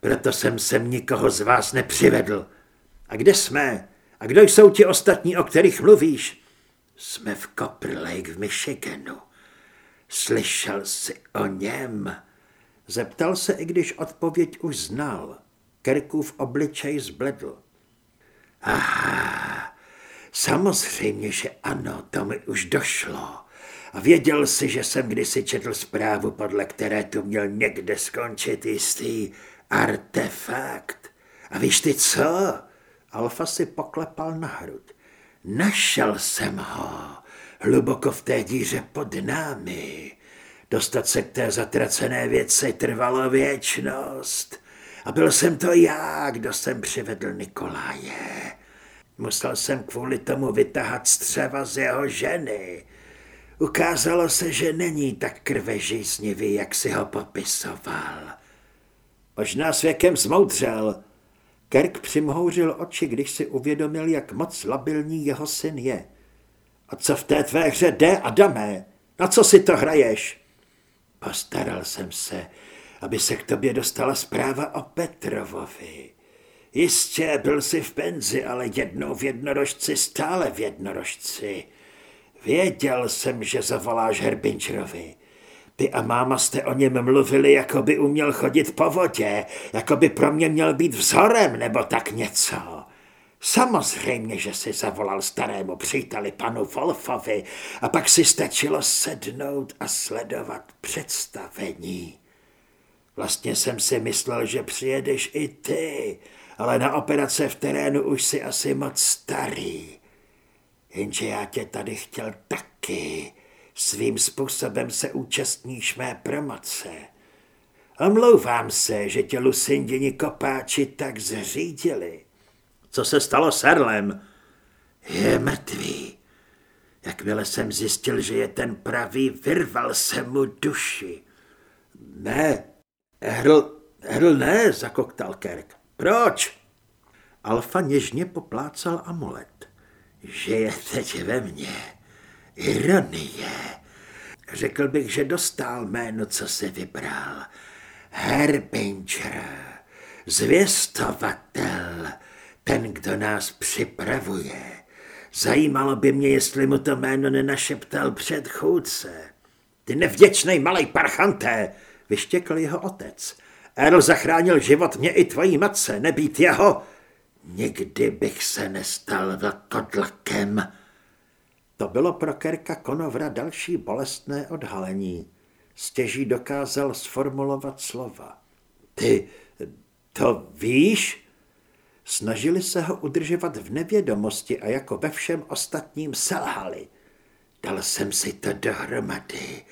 Proto jsem sem nikoho z vás nepřivedl. A kde jsme? A kdo jsou ti ostatní, o kterých mluvíš? Jsme v Copper Lake v Michiganu. Slyšel jsi o něm? Zeptal se, i když odpověď už znal. Kerkův obličej zbledl. Aha, samozřejmě, že ano, to mi už došlo. A věděl si, že jsem kdysi četl zprávu, podle které tu měl někde skončit jistý artefakt. A víš ty co? Alfa si poklepal na hrud. Našel jsem ho, hluboko v té díře pod námi. Dostat se k té zatracené věci trvalo věčnost. A byl jsem to já, kdo jsem přivedl Nikoláje. Musel jsem kvůli tomu vytahat střeva z jeho ženy. Ukázalo se, že není tak krvežíznivý, jak si ho popisoval. Možná s věkem zmoudřel. Kerk přimhouřil oči, když si uvědomil, jak moc labilní jeho syn je. A co v té tvé hře jde, Adamé? Na co si to hraješ? Postaral jsem se, aby se k tobě dostala zpráva o Petrovovi. Jistě, byl jsi v penzi, ale jednou v jednorožci, stále v jednorožci. Věděl jsem, že zavoláš Herbingerovi. Ty a máma jste o něm mluvili, jako by uměl chodit po vodě, jako by pro mě měl být vzorem nebo tak něco. Samozřejmě, že si zavolal starému příteli panu Wolfovi a pak si stačilo sednout a sledovat představení. Vlastně jsem si myslel, že přijedeš i ty, ale na operace v terénu už si asi moc starý. Jenže já tě tady chtěl taky. Svým způsobem se účastníš mé promoce. Omlouvám se, že tě Lucinděni kopáči tak zřídili. Co se stalo s Erlem? Je mrtvý. Jakmile jsem zjistil, že je ten pravý, vyrval se mu duši. Ne, Erl, Erl ne, zakoktal Kerk. Proč? Alfa něžně poplácal amulet. Že je teď ve mně. Ironie. Řekl bych, že dostal jméno, co se vybral. Herbinger, zvěstovatel, ten, kdo nás připravuje. Zajímalo by mě, jestli mu to jméno nenašeptal předchůdce. Ty nevděčný malej parchanté, vyštěkl jeho otec. Erl zachránil život mě i tvojí matce, nebýt jeho. Nikdy bych se nestal vlkodlakem. To bylo pro Kerka Konovra další bolestné odhalení. Stěží dokázal sformulovat slova. Ty to víš? Snažili se ho udržovat v nevědomosti a jako ve všem ostatním selhali. Dal jsem si to dohromady.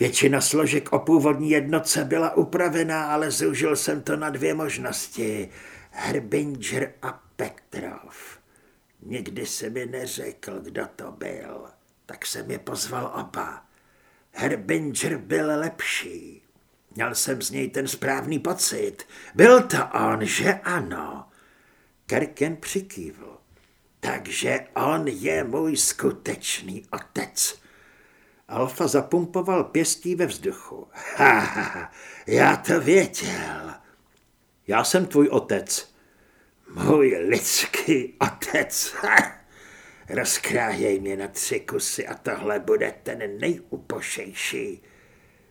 Většina složek o původní jednotce byla upravená, ale zúžil jsem to na dvě možnosti. Herbinger a Petrov. Nikdy se mi neřekl, kdo to byl, tak jsem je pozval oba. Herbinger byl lepší. Měl jsem z něj ten správný pocit. Byl to on, že ano? Kerken přikývl. Takže on je můj skutečný otec. Alfa zapumpoval pěstí ve vzduchu. Ha, ha, ha, já to věděl. Já jsem tvůj otec. Můj lidský otec. Ha! Rozkrájej mě na tři kusy a tohle bude ten nejupošejší.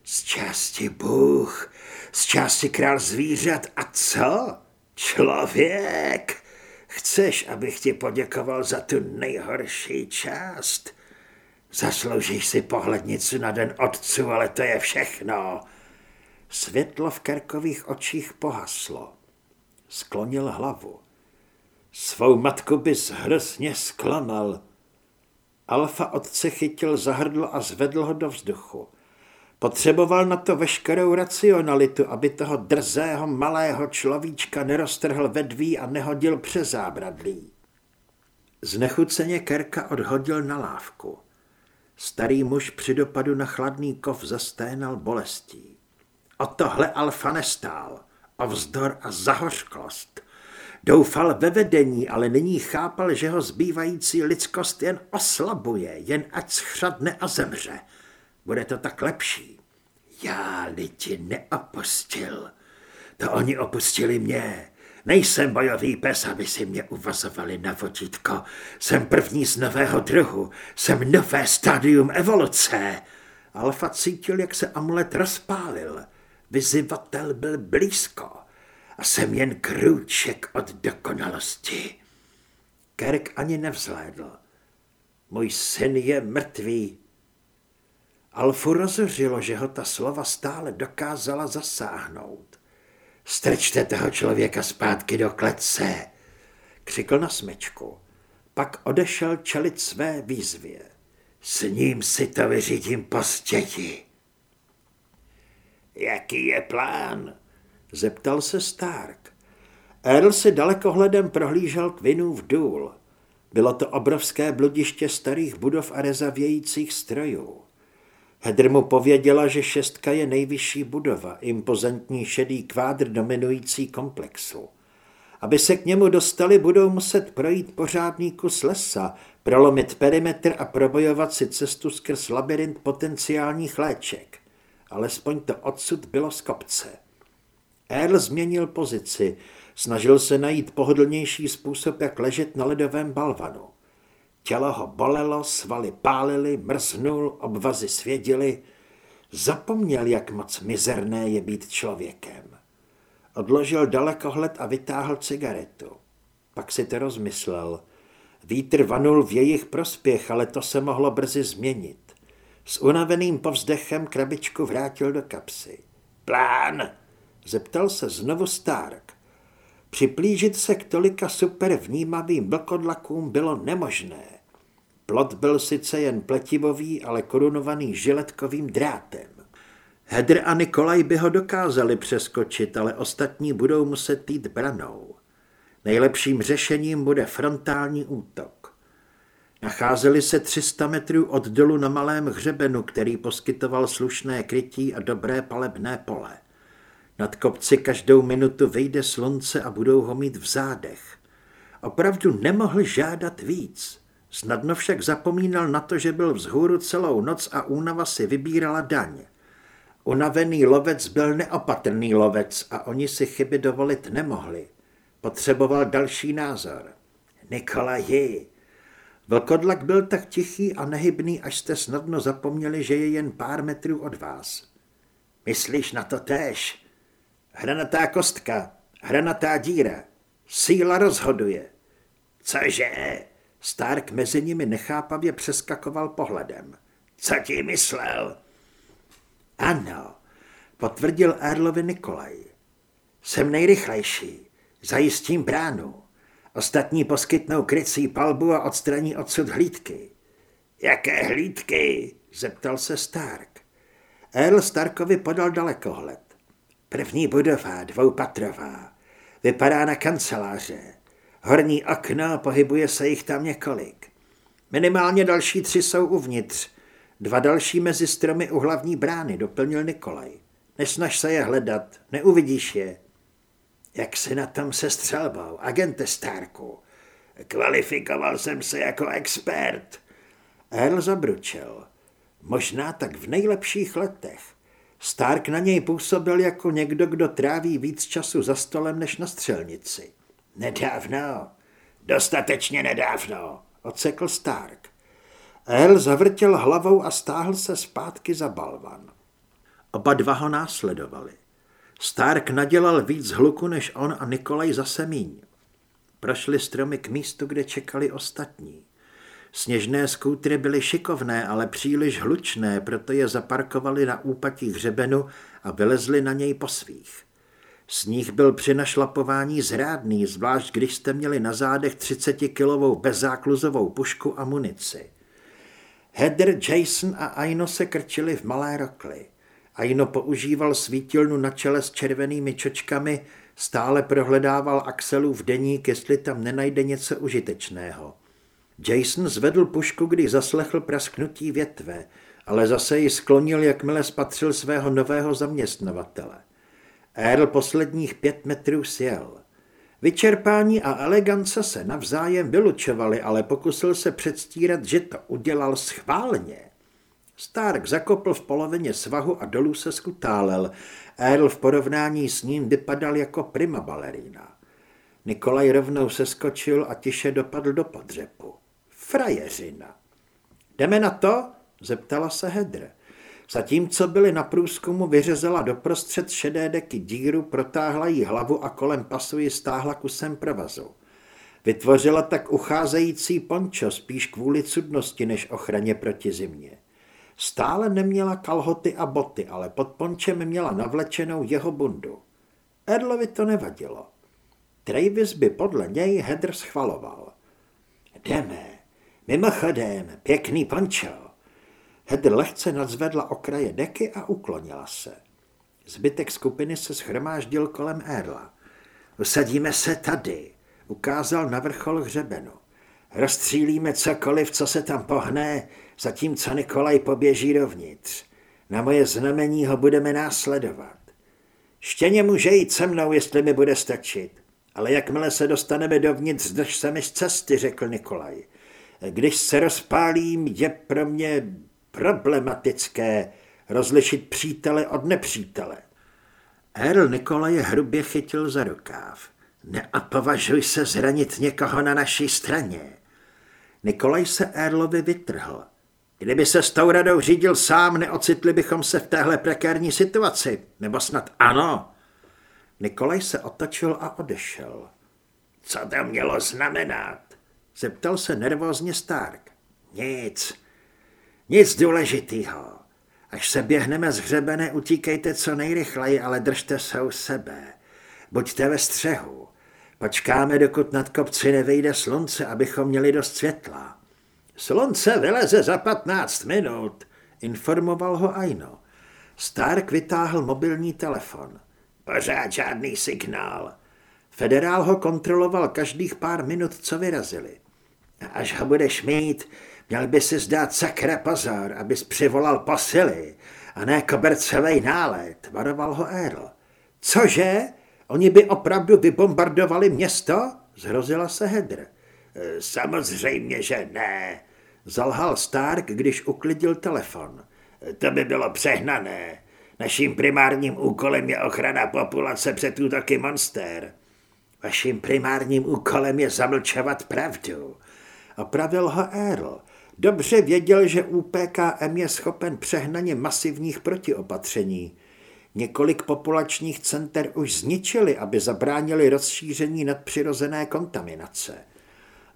Z části Bůh, z části král zvířat a co? Člověk! Chceš, abych ti poděkoval za tu nejhorší část? Zasloužíš si pohlednici na den otců, ale to je všechno. Světlo v Kerkových očích pohaslo. Sklonil hlavu. Svou matku bys hrozně zklamal. Alfa otce chytil za hrdlo a zvedl ho do vzduchu. Potřeboval na to veškerou racionalitu, aby toho drzého malého človíčka neroztrhl vedví a nehodil přes zábradlí. Znechuceně Kerka odhodil na lávku. Starý muž při dopadu na chladný kov zasténal bolestí. O tohle Alfa nestál. O vzdor a zahořklost. Doufal ve vedení, ale nyní chápal, že ho zbývající lidskost jen oslabuje, jen ať schřadne a zemře. Bude to tak lepší. Já lidi neopustil. To oni opustili mě. Nejsem bojový pes, aby si mě uvazovali na vodítko. Jsem první z nového druhu. Jsem nové stádium evoluce. Alfa cítil, jak se amulet rozpálil. Vyzivatel byl blízko. A jsem jen krůček od dokonalosti. Kerk ani nevzhlédl. Můj syn je mrtvý, Alfu rozořilo, že ho ta slova stále dokázala zasáhnout. Strčte toho člověka zpátky do klece, křikl na smečku. Pak odešel čelit své výzvě. S ním si to vyřídím později. Jaký je plán? Zeptal se Stark. Earl si dalekohledem prohlížel v důl. Bylo to obrovské bludiště starých budov a rezavějících strojů. Hedr mu pověděla, že šestka je nejvyšší budova, impozantní šedý kvádr dominující komplexu. Aby se k němu dostali, budou muset projít pořádný kus lesa, prolomit perimetr a probojovat si cestu skrz labirint potenciálních léček. Alespoň to odsud bylo z kopce. Earl změnil pozici, snažil se najít pohodlnější způsob, jak ležet na ledovém balvanu. Tělo ho bolelo, svaly pálily, mrznul, obvazy svědily. Zapomněl, jak moc mizerné je být člověkem. Odložil dalekohled a vytáhl cigaretu. Pak si to rozmyslel. Vítr vanul v jejich prospěch, ale to se mohlo brzy změnit. S unaveným povzdechem krabičku vrátil do kapsy. Plán? Zeptal se znovu Stark. Připlížit se k tolika super vnímavým blkodlakům bylo nemožné. Plot byl sice jen pletivový, ale korunovaný žiletkovým drátem. Hedr a Nikolaj by ho dokázali přeskočit, ale ostatní budou muset jít branou. Nejlepším řešením bude frontální útok. Nacházeli se 300 metrů od dolu na malém hřebenu, který poskytoval slušné krytí a dobré palebné pole. Nad kopci každou minutu vyjde slunce a budou ho mít v zádech. Opravdu nemohl žádat víc. Snadno však zapomínal na to, že byl vzhůru celou noc a únava si vybírala daň. Unavený lovec byl neopatrný lovec a oni si chyby dovolit nemohli. Potřeboval další názor. Nikolaji, Vlkodlak byl tak tichý a nehybný, až jste snadno zapomněli, že je jen pár metrů od vás. Myslíš na to též? Hranatá kostka, hranatá díra. Síla rozhoduje. Cože? Stark mezi nimi nechápavě přeskakoval pohledem. Co ti myslel? Ano, potvrdil Erlovi Nikolaj. Jsem nejrychlejší. Zajistím bránu. Ostatní poskytnou krycí palbu a odstraní odsud hlídky. Jaké hlídky? zeptal se Stark. Earl Starkovi podal dalekohled. První budova, dvoupatrová. Vypadá na kanceláře. Horní okno, pohybuje se jich tam několik. Minimálně další tři jsou uvnitř. Dva další mezi stromy u hlavní brány, doplnil Nikolaj. Nesnaž se je hledat, neuvidíš je. Jak se na tom se střelbou, agente Starku? Kvalifikoval jsem se jako expert. Earl zabručel. Možná tak v nejlepších letech. Stark na něj působil jako někdo, kdo tráví víc času za stolem než na střelnici. Nedávno, dostatečně nedávno, odsekl Stark. Earl zavrtěl hlavou a stáhl se zpátky za balvan. Oba dva ho následovali. Stark nadělal víc hluku než on a Nikolaj zase míň. Prošli stromy k místu, kde čekali ostatní. Sněžné skútry byly šikovné, ale příliš hlučné, proto je zaparkovali na úpatí hřebenu a vylezli na něj po svých. Sníh byl při našlapování zrádný, zvlášť když jste měli na zádech 30-kilovou bezzákluzovou pušku a munici. Heather, Jason a Aino se krčili v malé rokli. Aino používal svítilnu na čele s červenými čočkami, stále prohledával Axelův deník, jestli tam nenajde něco užitečného. Jason zvedl pušku, když zaslechl prasknutí větve, ale zase ji sklonil, jakmile spatřil svého nového zaměstnavatele. Earl posledních pět metrů sjel. Vyčerpání a elegance se navzájem vylučovali, ale pokusil se předstírat, že to udělal schválně. Stark zakopl v polovině svahu a dolů se skutálel. Earl v porovnání s ním vypadal jako prima balerína. Nikolaj rovnou seskočil a tiše dopadl do podřepu. Frajeřina. Jdeme na to? zeptala se Hedre. Zatímco byli na průzkumu, vyřezala doprostřed šedé deky díru, protáhla jí hlavu a kolem pasu ji stáhla kusem provazu. Vytvořila tak ucházející pončo spíš kvůli cudnosti než ochraně proti zimě. Stále neměla kalhoty a boty, ale pod pončem měla navlečenou jeho bundu. Edlovi to nevadilo. Travis by podle něj Hedr schvaloval. Jdeme, mimochodem, pěkný pončo. Hedr lehce nadzvedla okraje deky a uklonila se. Zbytek skupiny se schromáždil kolem Erla. Usadíme se tady, ukázal na vrchol hřebenu. Rozstřílíme cokoliv, co se tam pohne, zatímco Nikolaj poběží dovnitř. Na moje znamení ho budeme následovat. Štěně může jít se mnou, jestli mi bude stačit. Ale jakmile se dostaneme dovnitř, drž se mi z cesty, řekl Nikolaj. Když se rozpálím, je pro mě problematické rozlišit přítele od nepřítele. Earl Nikolaje hrubě chytil za rukáv. Neapovažuj se zranit někoho na naší straně. Nikolaj se Erlovi vytrhl. Kdyby se s tou radou řídil sám, neocitli bychom se v téhle prekérní situaci. Nebo snad ano. Nikolaj se otočil a odešel. Co to mělo znamenat? Zeptal se nervózně Stark. Nic. Nic důležitýho. Až se běhneme z hřebene, utíkejte co nejrychleji, ale držte se u sebe. Buďte ve střehu. Počkáme, dokud nad kopci nevejde slunce, abychom měli dost světla. Slunce vyleze za 15 minut, informoval ho Aino. Stark vytáhl mobilní telefon. Pořád žádný signál. Federál ho kontroloval každých pár minut, co vyrazili. Až ho budeš mít, Měl by si zdát sakra pozor, abys přivolal posily a ne kobercovej nálet, varoval ho Earl. Cože? Oni by opravdu vybombardovali město? Zhrozila se Hedr. E, samozřejmě, že ne, zalhal Stark, když uklidil telefon. E, to by bylo přehnané. Naším primárním úkolem je ochrana populace před útoky monster. Vaším primárním úkolem je zamlčovat pravdu. Opravil ho Earl. Dobře věděl, že UPKM je schopen přehnaně masivních protiopatření. Několik populačních center už zničili, aby zabránili rozšíření nadpřirozené kontaminace.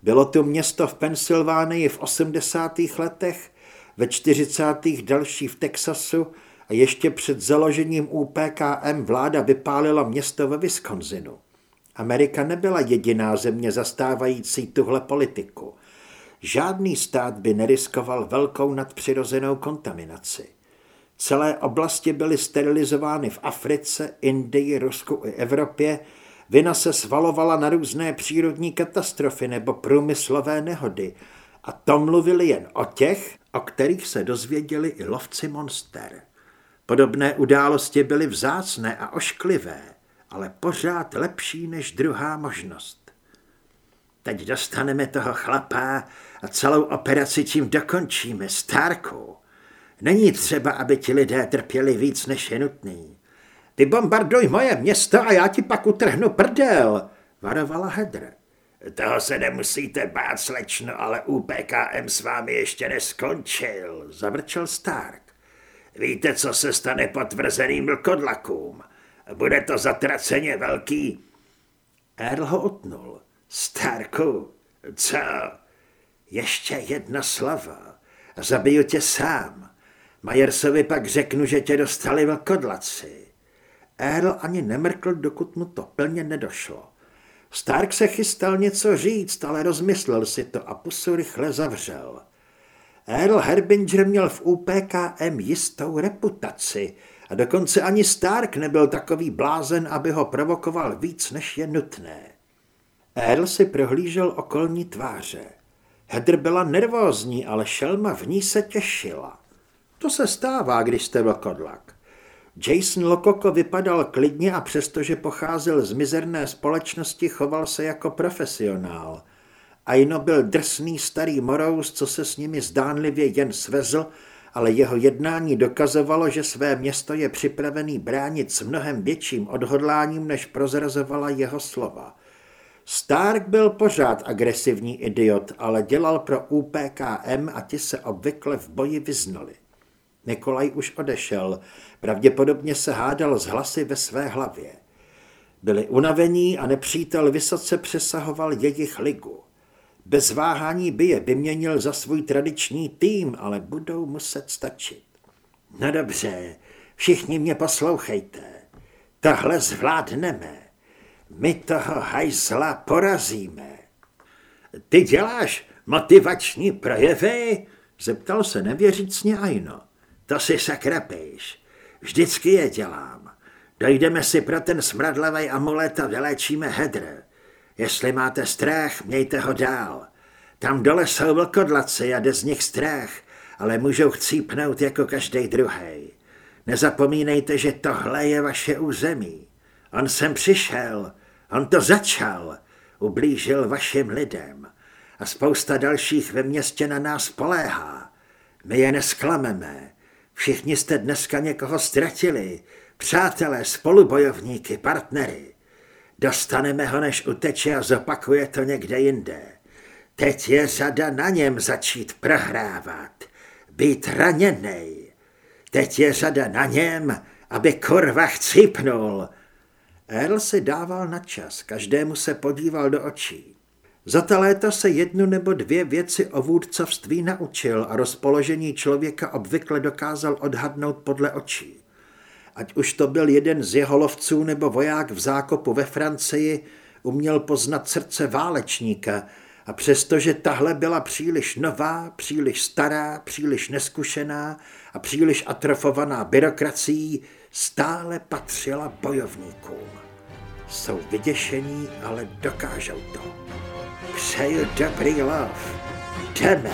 Bylo tu město v Pensylvánii v 80. letech, ve 40. další v Texasu a ještě před založením UPKM vláda vypálila město ve Wisconsinu. Amerika nebyla jediná země zastávající tuhle politiku – Žádný stát by neriskoval velkou nadpřirozenou kontaminaci. Celé oblasti byly sterilizovány v Africe, Indii, Rusku i Evropě, vina se svalovala na různé přírodní katastrofy nebo průmyslové nehody a to mluvili jen o těch, o kterých se dozvěděli i lovci monster. Podobné události byly vzácné a ošklivé, ale pořád lepší než druhá možnost. Teď dostaneme toho chlapa a celou operaci tím dokončíme, Starku. Není třeba, aby ti lidé trpěli víc, než je nutný. Vybombarduj moje město a já ti pak utrhnu prdel, varovala Hedr. Toho se nemusíte bát, slečno, ale UPKM s vámi ještě neskončil, zavrčel Stark. Víte, co se stane potvrzeným vlkodlakům? Bude to zatraceně velký... Earl ho utnul. Starku, co? Ještě jedna slova. Zabiju tě sám. Majersovi pak řeknu, že tě dostali vlkodlaci. Earl ani nemrkl, dokud mu to plně nedošlo. Stark se chystal něco říct, ale rozmyslel si to a pusu rychle zavřel. Earl Herbinger měl v UPKM jistou reputaci a dokonce ani Stark nebyl takový blázen, aby ho provokoval víc, než je nutné. Earl si prohlížel okolní tváře. Hedr byla nervózní, ale šelma v ní se těšila. To se stává, když jste vlkodlak. Jason Lokoko vypadal klidně a přestože pocházel z mizerné společnosti, choval se jako profesionál. Aino byl drsný starý morous, co se s nimi zdánlivě jen svezl, ale jeho jednání dokazovalo, že své město je připravený bránit s mnohem větším odhodláním, než prozrazovala jeho slova. Stark byl pořád agresivní idiot, ale dělal pro UPKM a ti se obvykle v boji vyznali. Nikolaj už odešel, pravděpodobně se hádal z hlasy ve své hlavě. Byli unavení a nepřítel vysoce přesahoval jejich ligu. Bez váhání by je vyměnil za svůj tradiční tým, ale budou muset stačit. No dobře, všichni mě poslouchejte. Tohle zvládneme. My toho hajzla porazíme. Ty děláš motivační projevy? Zeptal se nevěřícně Aino. To si sakra píš. Vždycky je dělám. Dojdeme si pro ten smradlavý amulet a vyléčíme hedr. Jestli máte strach, mějte ho dál. Tam dole jsou vlkodlaci a jde z nich strach, ale můžou chcípnout jako každý druhý. Nezapomínejte, že tohle je vaše území. On sem přišel, on to začal, ublížil vašim lidem a spousta dalších ve městě na nás poléhá. My je nesklameme, Všichni jste dneska někoho ztratili. Přátelé, spolubojovníky, partnery. Dostaneme ho, než uteče a zopakuje to někde jinde. Teď je řada na něm začít prohrávat. Být raněnej. Teď je řada na něm, aby kurva chcípnul. Earl si dával na čas, každému se podíval do očí. Za ta léta se jednu nebo dvě věci o vůdcovství naučil a rozpoložení člověka obvykle dokázal odhadnout podle očí. Ať už to byl jeden z jeho lovců nebo voják v zákopu ve Francii, uměl poznat srdce válečníka a přestože tahle byla příliš nová, příliš stará, příliš neskušená a příliš atrofovaná byrokracií, stále patřila bojovníkům. Jsou vyděšení, ale dokážou to. Přeju dobrý lov. Jdeme.